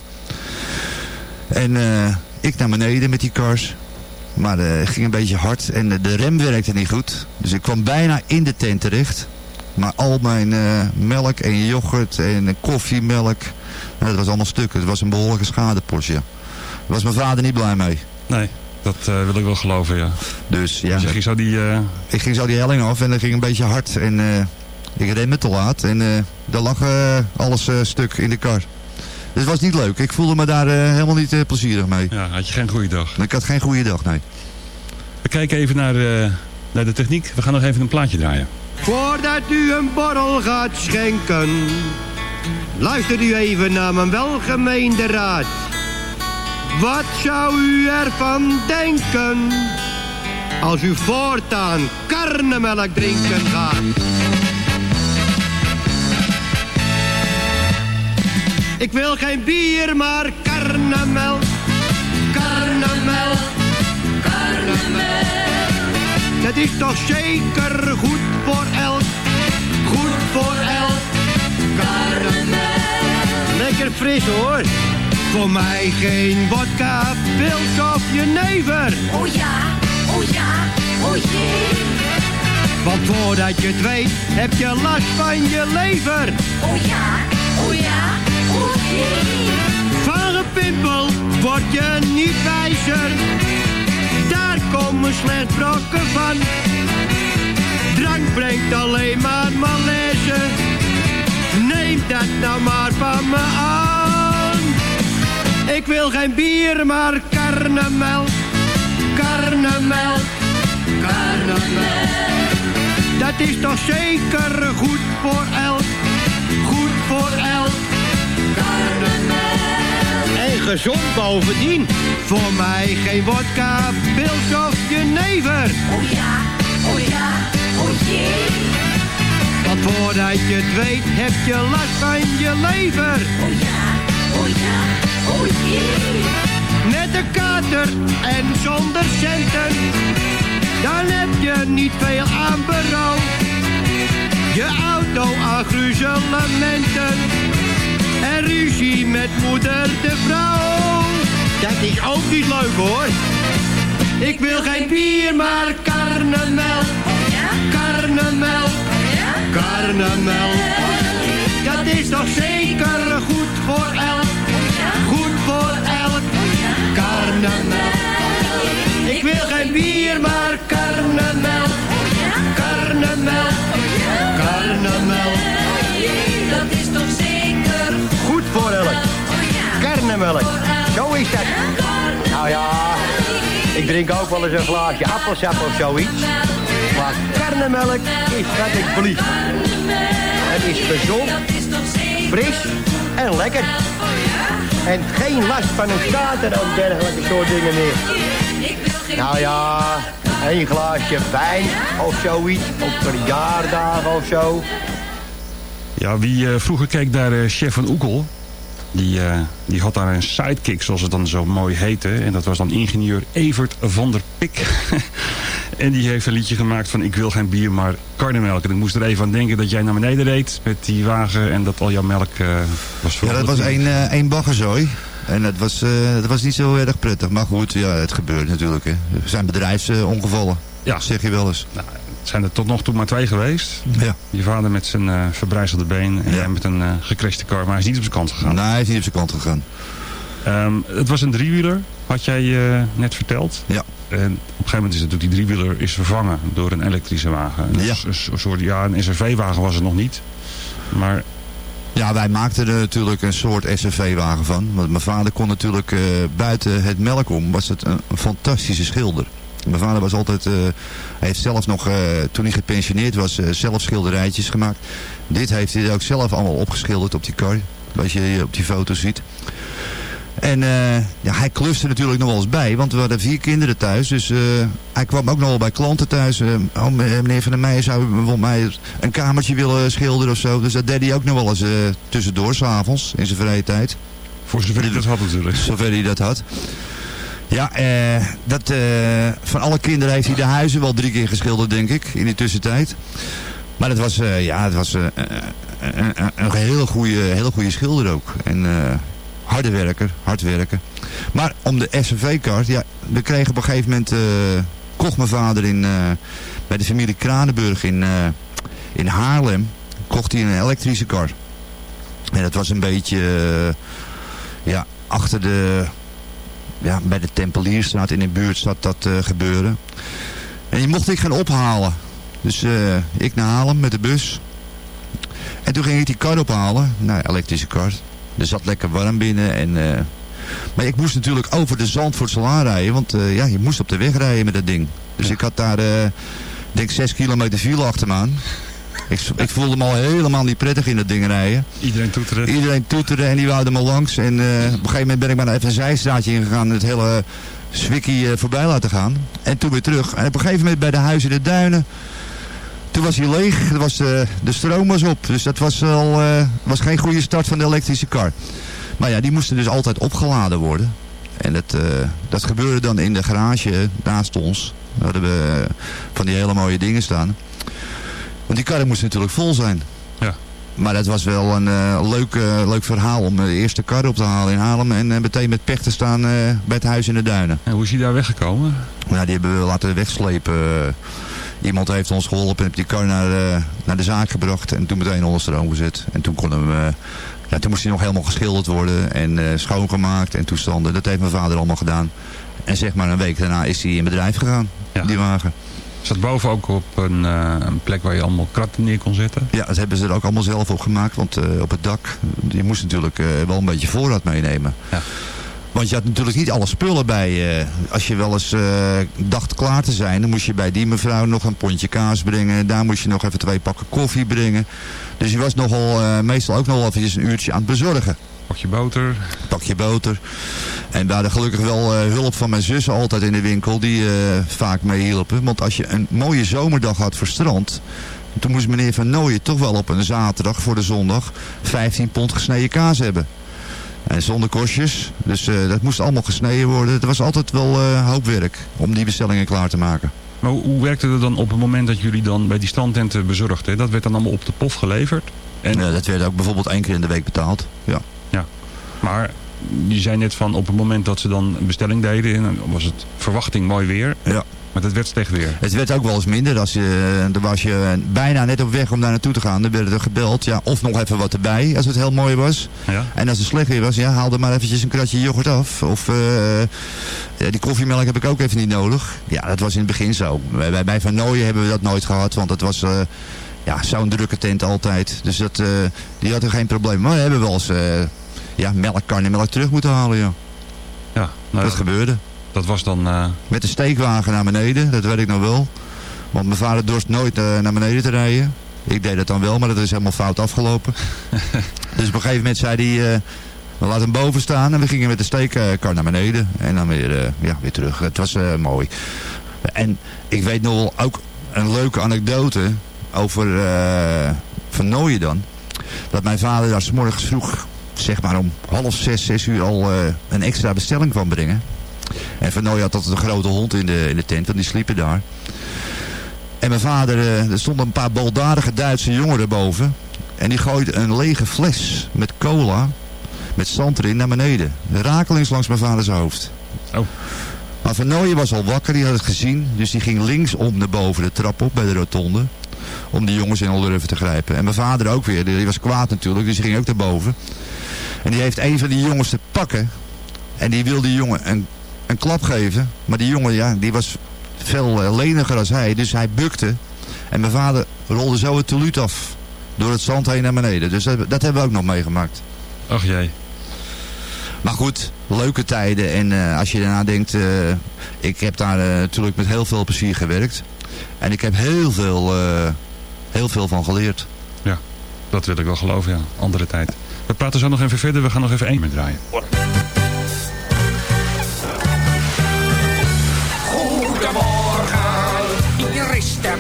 En eh, ik naar beneden met die cars. Maar het ging een beetje hard en de rem werkte niet goed. Dus ik kwam bijna in de tent terecht. Maar al mijn eh, melk en yoghurt en koffiemelk, nou, dat was allemaal stukken. Het was een behoorlijke schadepost, ja. Daar was mijn vader niet blij mee. Nee, dat eh, wil ik wel geloven, ja. Dus ja, Dus ging zo die... ik ging zo die helling af en dat ging een beetje hard. En ik remde te laat en daar lag alles stuk in de kar. Dus het was niet leuk. Ik voelde me daar helemaal niet plezierig mee. ja, had je geen goede dag. Ik had geen goede dag, nee. We kijken even naar, naar de techniek. We gaan nog even een plaatje draaien. Voordat u een borrel gaat schenken, luistert u even naar mijn welgemeende raad. Wat zou u ervan denken als u voortaan karnemelk drinken gaat? Ik wil geen bier, maar karnemelk, Dat is toch zeker goed voor elk, goed voor elk karamel. Lekker fris hoor. Voor mij geen vodka, pils of jenever. Oh ja, oh ja, oh jee. Want voordat je het weet, heb je last van je lever. Oh ja, oh ja, oh jee. Van gepimpel word je niet wijzer. Komen slecht brokken van. Drank brengt alleen maar malaise. Neem dat nou maar van me aan. Ik wil geen bier, maar karnemelk. Karnemelk, karnemelk. Dat is toch zeker goed voor elk. Gezond bovendien. Voor mij geen wodka, pils of jenever. Oh ja, oh ja, oh jee. Want voordat je het weet, heb je last van je lever. Oh ja, oh ja, oh jee. Met een kater en zonder centen. Dan heb je niet veel aan berouw. Je auto aan gruzelementen. Ruzie met moeder de vrouw. Dat is ook niet leuk hoor. Ik wil geen bier, maar karnemelk. Karnemelk. Karnemelk. Dat is toch zeker goed voor elk. Goed voor elk. Karnemelk. Ik wil geen bier, maar karnemelk. Karnemelk. Karnemelk. Dat is toch zeker. Karnemelk. Zo is dat. Nou ja, ik drink ook wel eens een glaasje appelsap of zoiets. Maar karnemelk is wat ik verlies. Het is gezond, fris en lekker. En geen last van een kater en dergelijke soort dingen meer. Nou ja, een glaasje wijn of zoiets. Op verjaardagen of zo. Ja, wie eh, vroeger keek naar eh, Chef van Oekel... Die, eh, die had daar een sidekick, zoals het dan zo mooi heette. En dat was dan ingenieur Evert van der Pik. En die heeft een liedje gemaakt van ik wil geen bier, maar karnemelk. En ik moest er even aan denken dat jij naar beneden reed met die wagen en dat al jouw melk eh, was Ja, dat was één, eh, één baggerzooi. En dat was, eh, dat was niet zo erg prettig. Maar goed, ja, het gebeurt natuurlijk. Hè. Er zijn bedrijfsongevallen, Ja. zeg je wel eens. Nou, zijn er tot nog toe maar twee geweest. Ja. Je vader met zijn eh verbrijzelde been en Ja. jij met een eh gecrashte kar. Maar hij is niet op zijn kant gegaan. Nee, hij is niet op zijn kant gegaan. Ehm, het was een driewieler, had jij eh, net verteld. Ja. En op een gegeven moment is natuurlijk die driewieler is vervangen door een elektrische wagen. Ja. Dus een soort, ja, een SRV-wagen was het nog niet. Maar Ja, wij maakten er natuurlijk een soort SRV-wagen van. Want mijn vader kon natuurlijk buiten het melk om, was het een, een fantastische schilder. Mijn vader was altijd, eh, hij heeft zelf nog, eh, toen hij gepensioneerd was, eh, zelf schilderijtjes gemaakt. Dit heeft hij ook zelf allemaal opgeschilderd op die kar. Wat je hier op die foto ziet. En ja, hij kluste natuurlijk nog wel eens bij, want we hadden vier kinderen thuis. Dus hij kwam ook nog wel bij klanten thuis. Oh, meneer Van der Meijer zou bijvoorbeeld mij een kamertje willen schilderen of zo. Dus dat deed hij ook nog wel eens tussendoor, s'avonds, in zijn vrije tijd. voor zover hij dat had natuurlijk. Zover hij dat had. Ja, eh, dat, eh, van alle kinderen heeft hij de huizen wel drie keer geschilderd, denk ik, in die tussentijd. Maar het was, eh, ja, het was een, een, heel goede, heel goede schilder ook. En harde werker, hard werken. Maar om de SRV-kaart, ja, we kregen op een gegeven moment, kocht mijn vader in, bij de familie Kranenburg in, in Haarlem, kocht hij een elektrische kar. En dat was een beetje, ja, achter de, ja, bij de Tempelierstraat in de buurt zat dat eh, gebeuren. En die mocht ik gaan ophalen. Dus eh, ik naar Haarlem met de bus. En toen ging ik die kar ophalen. Nou, elektrische kar. Er zat lekker warm binnen. En, eh, maar ik moest natuurlijk over de Zandvoortselaan rijden. Want ja, je moest op de weg rijden met dat ding. Dus ik had daar, eh denk 6 kilometer file achter me aan. Ik, ik voelde me al helemaal niet prettig in dat ding rijden. Iedereen toeteren. Iedereen toeterde en die wou er maar langs. En eh, op een gegeven moment ben ik maar even een zijstraatje ingegaan. En het hele zwikkie eh, voorbij laten gaan. En toen weer terug. En op een gegeven moment bij de huizen in de duinen. Toen was hij leeg. Er was, eh, de stroom was op. Dus dat was, al, was geen goede start van de elektrische kar. Maar ja, die moesten dus altijd opgeladen worden. En dat, dat gebeurde dan in de garage naast ons. Daar hadden we van die hele mooie dingen staan. Want die karren moesten natuurlijk vol zijn. Ja. Maar dat was wel een eh, leuk, eh, leuk verhaal om de eerste kar op te halen in Haarlem. En eh, meteen met pech te staan eh, bij het huis in de duinen. En hoe is hij daar weggekomen? Nou, die hebben we laten wegslepen. Eh, Iemand heeft ons geholpen en heeft die kar naar, eh, naar de zaak gebracht. En toen meteen onder stroom gezet. En toen kon hem... eh, ja, toen moest hij nog helemaal geschilderd worden en eh, schoongemaakt en toestanden. Dat heeft mijn vader allemaal gedaan. En zeg maar een week daarna is hij in bedrijf gegaan, die wagen. Zat boven ook op een, eh, een plek waar je allemaal kratten neer kon zetten? Ja, dat hebben ze er ook allemaal zelf op gemaakt. Want eh, op het dak, je moest natuurlijk eh, wel een beetje voorraad meenemen. Ja. Want je had natuurlijk niet alle spullen bij. eh, als je wel eens dacht klaar te zijn, dan moest je bij die mevrouw nog een pondje kaas brengen. Daar moest je nog even twee pakken koffie brengen. Dus je was nogal, meestal ook nog wel eventjes een uurtje aan het bezorgen. Pakje boter. Pakje boter. En hadden gelukkig wel eh, hulp van mijn zussen altijd in de winkel, die eh, vaak meehielpen. Want als je een mooie zomerdag had voor strand, toen moest meneer Van Nooyen toch wel op een zaterdag voor de zondag 15 pond gesneden kaas hebben. En zonder kostjes. Dus eh, dat moest allemaal gesneden worden. Het was altijd wel eh, hoop werk om die bestellingen klaar te maken. Maar hoe, werkte het dan op het moment dat jullie dan bij die strandtenten bezorgden? Dat werd dan allemaal op de pof geleverd? En... Ja, dat werd ook bijvoorbeeld één keer in de week betaald. Ja. Maar je zei net van op het moment dat ze dan een bestelling deden, was het verwachting mooi weer. Ja. Maar dat werd slecht weer. Het werd ook wel eens minder. Als je, dan was je bijna net op weg om daar naartoe te gaan. Dan werd er gebeld. Ja, of nog even wat erbij, als het heel mooi was. Ja. En als het slecht weer was, ja, haal er maar eventjes een kratje yoghurt af. Of eh, eh, die koffiemelk heb ik ook even niet nodig. Ja, dat was in het begin zo. Bij, bij- Van Nooyen hebben we dat nooit gehad. Want het was eh, ja, zo'n drukke tent altijd. Dus dat, eh, die hadden geen probleem. Maar we hebben wel eens eh, ja, melk, karnemelk terug moeten halen, ja. Ja, nou, dat gebeurde. Dat was dan... eh, Met de steekwagen naar beneden, dat weet ik nog wel. Want mijn vader dorst nooit eh, naar beneden te rijden. Ik deed dat dan wel, maar dat is helemaal fout afgelopen. dus op een gegeven moment zei hij, eh, we laten hem boven staan. En we gingen met de steekkar naar beneden. En dan weer, ja, weer terug. Het was mooi. En ik weet nog wel ook een leuke anekdote over Van Nooyen dan. Dat mijn vader daar 's morgens vroeg, zeg maar om half zes, zes uur al eh, een extra bestelling kwam brengen. En Van Nooy had altijd een grote hond in de, in de tent, want die sliepen daar. En mijn vader, eh, er stonden een paar baldadige Duitse jongeren boven. En die gooide een lege fles met cola, met zand erin, naar beneden. Rakelings langs mijn vaders hoofd. Oh. Maar Van Nooyen was al wakker, die had het gezien. Dus die ging linksom naar boven de trap op bij de rotonde. Om die jongens in Oldurven te grijpen. En mijn vader ook weer, die was kwaad natuurlijk, dus die ging ook naar boven. En die heeft een van die jongens te pakken. En die wilde die jongen een, een klap geven. Maar die jongen, ja, die was veel eh, leniger als hij. Dus hij bukte. En mijn vader rolde zo het teluut af. Door het zand heen naar beneden. Dus dat, dat hebben we ook nog meegemaakt. Ach jee. Maar goed, leuke tijden. En eh, als je daarna denkt... eh, ik heb daar natuurlijk met heel veel plezier gewerkt. En ik heb heel veel, heel veel van geleerd. Ja, dat wil ik wel geloven, ja. Andere tijd. We praten zo nog even verder. We gaan nog even één meer draaien. Goedemorgen, hier is de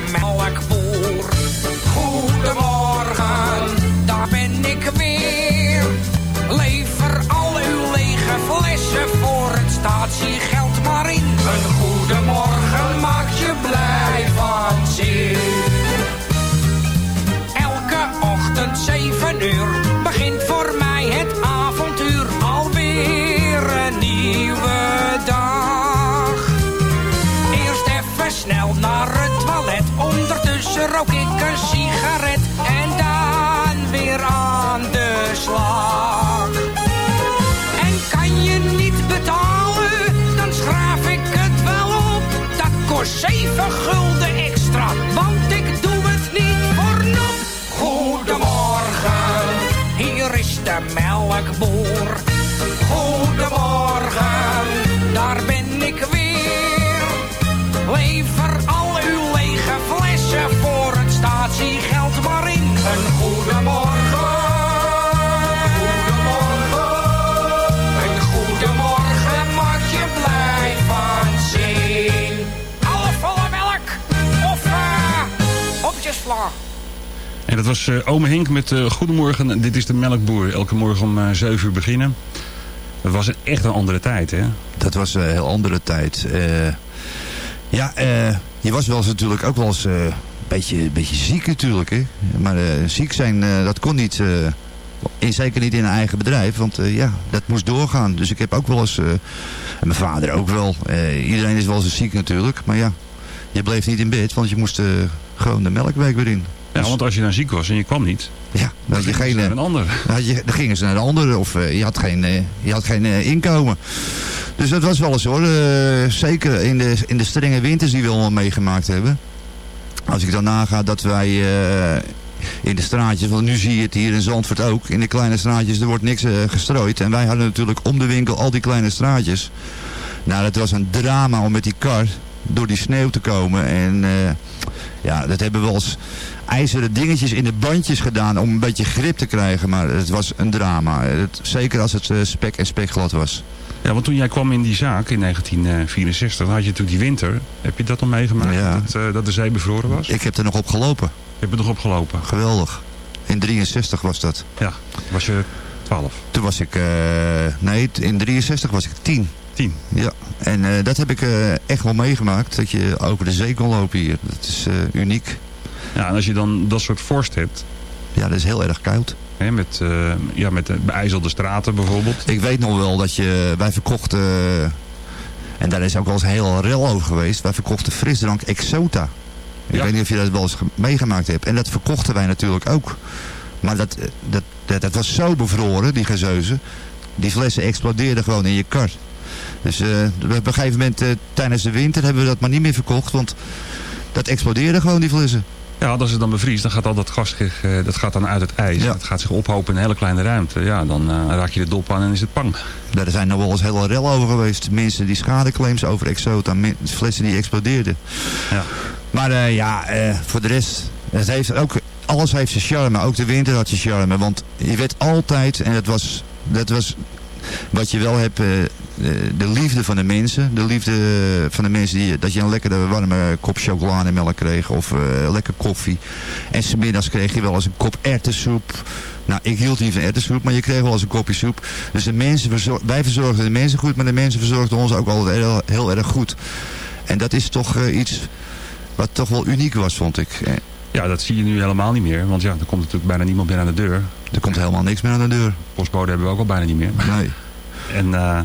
En dat was eh ome Henk met eh, Goedemorgen, dit is de melkboer. Elke morgen om eh 7 uur beginnen. Dat was echt een andere tijd, hè? Dat was een heel andere tijd. Ja, je was wel eens natuurlijk ook wel eens een beetje, beetje ziek natuurlijk. Hè? Maar ziek zijn, dat kon niet. in, zeker niet in een eigen bedrijf. Want ja, dat moest doorgaan. Dus ik heb ook wel eens... en mijn vader ook wel. iedereen is wel eens ziek natuurlijk. Maar ja, je bleef niet in bed. Want je moest gewoon de melkweek weer in. Ja, want als je dan ziek was en je kwam niet... Ja, dan had je geen... naar eh, een ander. had je, dan gingen ze naar de andere of eh, je had geen, eh, je had geen inkomen. Dus dat was wel eens hoor. zeker in de, in de strenge winters die we allemaal meegemaakt hebben. Als ik dan naga dat wij in de straatjes, want nu zie je het hier in Zandvoort ook. In de kleine straatjes, er wordt niks gestrooid. En wij hadden natuurlijk om de winkel al die kleine straatjes. Nou, dat was een drama om met die kar door die sneeuw te komen. En ja, dat hebben we eens ijzeren dingetjes in de bandjes gedaan om een beetje grip te krijgen. Maar het was een drama. Het, zeker als het eh, spek en spekglad was. Ja, want toen jij kwam in die zaak in 1964, dan had je natuurlijk die winter. Heb je dat dan meegemaakt? Ja. Dat, eh, dat de zee bevroren was? Ik heb er nog op gelopen. Je hebt er nog op gelopen? Geweldig. In 63 was dat. Ja, was je 12? Toen was ik, eh, nee, in 63 was ik 10. 10? Ja, en dat heb ik echt wel meegemaakt. Dat je over de zee kon lopen hier. Dat is uniek. Ja, en als je dan dat soort vorst hebt... Ja, dat is heel erg koud. Hè, met, eh, ja, met de beijzelde straten bijvoorbeeld. Ik weet nog wel dat je, wij verkochten, en daar is ook wel eens heel rel over geweest. Wij verkochten frisdrank Exota. Ik weet niet of je dat wel eens ge- meegemaakt hebt. En dat verkochten wij natuurlijk ook. Maar dat, eh, dat, dat, dat was zo bevroren, die gezeuzen. Die flessen explodeerden gewoon in je kar. Dus eh, op een gegeven moment tijdens de winter hebben we dat maar niet meer verkocht. Want dat explodeerde gewoon, die flessen. Ja, als het dan bevriest, dan gaat al dat gas zich, eh, dat gaat dan uit het ijs. Dat gaat zich ophopen in een hele kleine ruimte. Ja, dan eh, raak je de dop aan en is het pang. Daar zijn nog wel eens hele rel over geweest. Mensen die schadeclaims over Exota. Flessen die explodeerden. Ja. Maar eh, ja, voor de rest. Het heeft ook, alles heeft zijn charme. Ook de winter had zijn charme. Want je werd altijd, en dat was, dat was wat je wel hebt, de, de liefde van de mensen. De liefde van de mensen die, dat je een lekkere warme kop chocolademelk kreeg. Of eh, lekker koffie. En smiddags kreeg je wel eens een kop erwtensoep. Nou, ik hield niet van erwtensoep, maar je kreeg wel eens een kopje soep. Dus de mensen verzor- wij verzorgden de mensen goed, maar de mensen verzorgden ons ook altijd heel, heel erg goed. En dat is toch eh, iets Wat toch wel uniek was, vond ik. Eh, Ja, dat zie je nu helemaal niet meer. Want ja, er komt natuurlijk bijna niemand meer aan de deur. Er komt helemaal niks meer aan de deur. Postbode hebben we ook al bijna niet meer. Nee. En eh,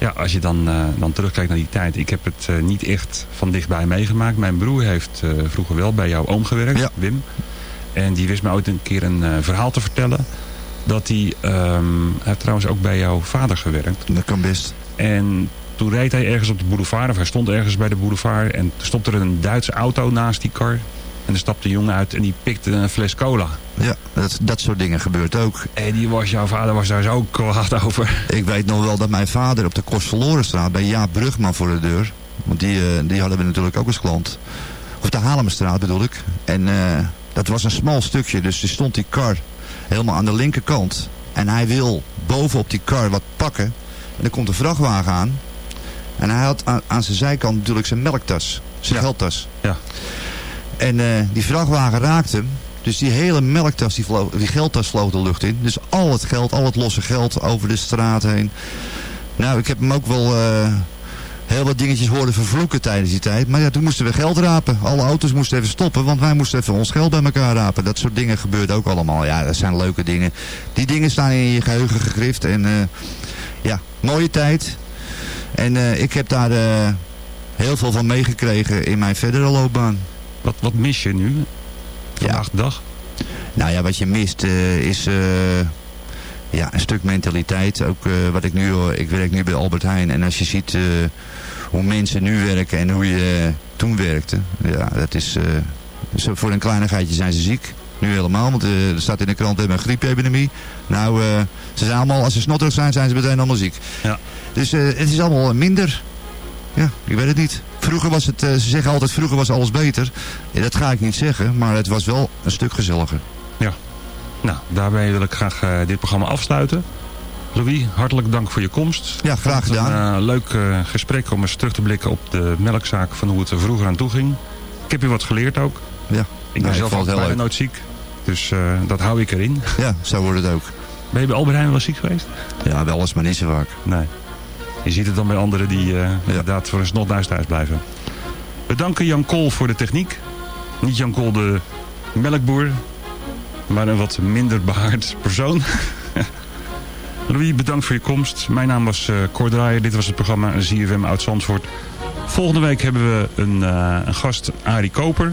ja, als je dan, eh, dan terugkijkt naar die tijd. Ik heb het eh, niet echt van dichtbij meegemaakt. Mijn broer heeft eh, vroeger wel bij jouw oom gewerkt, Wim. En die wist me ooit een keer een verhaal te vertellen. Dat hij, ehm, hij heeft trouwens ook bij jouw vader gewerkt. Dat kan best. En toen reed hij ergens op de boulevard, of hij stond ergens bij de boulevard. En toen stopte er een Duitse auto naast die kar. En er stapte een jongen uit en die pikte een fles cola. Ja, dat, dat soort dingen gebeurt ook. En die was, jouw vader was daar zo kwaad over. Ik weet nog wel dat mijn vader op de Kostverlorenstraat bij Jaap Brugman voor de deur. Want die, eh, die hadden we natuurlijk ook als klant. Of de Haarlemmerstraat bedoel ik. En eh, dat was een smal stukje. Dus er stond die kar helemaal aan de linkerkant. En hij wil bovenop die kar wat pakken. En er komt een vrachtwagen aan. En hij had aan, aan zijn zijkant natuurlijk zijn melktas. Zijn geldtas. Ja. En eh, die vrachtwagen raakte hem. Dus die hele melktas, die, die geldtas vloog de lucht in. Dus al het geld, al het losse geld over de straat heen. Nou, ik heb hem ook wel eh, heel wat dingetjes horen vervloeken tijdens die tijd. Maar ja, toen moesten we geld rapen. Alle auto's moesten even stoppen, want wij moesten even ons geld bij elkaar rapen. Dat soort dingen gebeurt ook allemaal. Ja, dat zijn leuke dingen. Die dingen staan in je geheugen gegrift. En eh, ja, mooie tijd. En ik heb daar heel veel van meegekregen in mijn verdere loopbaan. Wat, wat mis je nu? Vandaag de dag? Nou ja, wat je mist eh, is eh, ja, een stuk mentaliteit. Ook eh, wat ik nu hoor, ik werk nu bij Albert Heijn. En als je ziet hoe mensen nu werken en hoe je toen werkte. Ja, dat is, zo voor een kleinigheidje zijn ze ziek. Nu helemaal, want er staat in de krant hebben een griepepidemie. Nou, ze zijn allemaal, als ze snotterig zijn, zijn ze meteen allemaal ziek. Ja. Dus het is allemaal minder. Ja, ik weet het niet. Vroeger was het, eh, ze zeggen altijd, vroeger was alles beter. Ja, dat ga ik niet zeggen, maar het was wel een stuk gezelliger. Ja. Nou, daarbij wil ik graag eh, dit programma afsluiten. Louis, hartelijk dank voor je komst. Ja, graag gedaan. Een eh, leuk gesprek om eens terug te blikken op de melkzaak van hoe het er vroeger aan toe ging. Ik heb je wat geleerd ook. Ja. Ik ben zelf heel bijna nooit ziek. Dus dat hou ik erin. Ja, zo wordt het ook. Ben je bij Albert Heijn wel ziek geweest? Ja, wel eens, maar niet zo vaak. Nee. Je ziet het dan bij anderen die eh, inderdaad voor een snotneus thuis blijven. We danken Jan Kool voor de techniek. Niet Jan Kool de melkboer, maar een wat minder behaard persoon. Louis, bedankt voor je komst. Mijn naam was eh Cor Draaier. Dit was het programma ZFM Oud-Zandvoort. Volgende week hebben we een, eh, een gast, Arie Koper.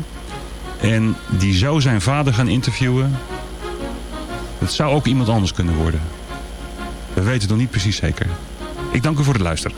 En die zou zijn vader gaan interviewen. Het zou ook iemand anders kunnen worden. We weten het nog niet precies zeker. Ik dank u voor het luisteren.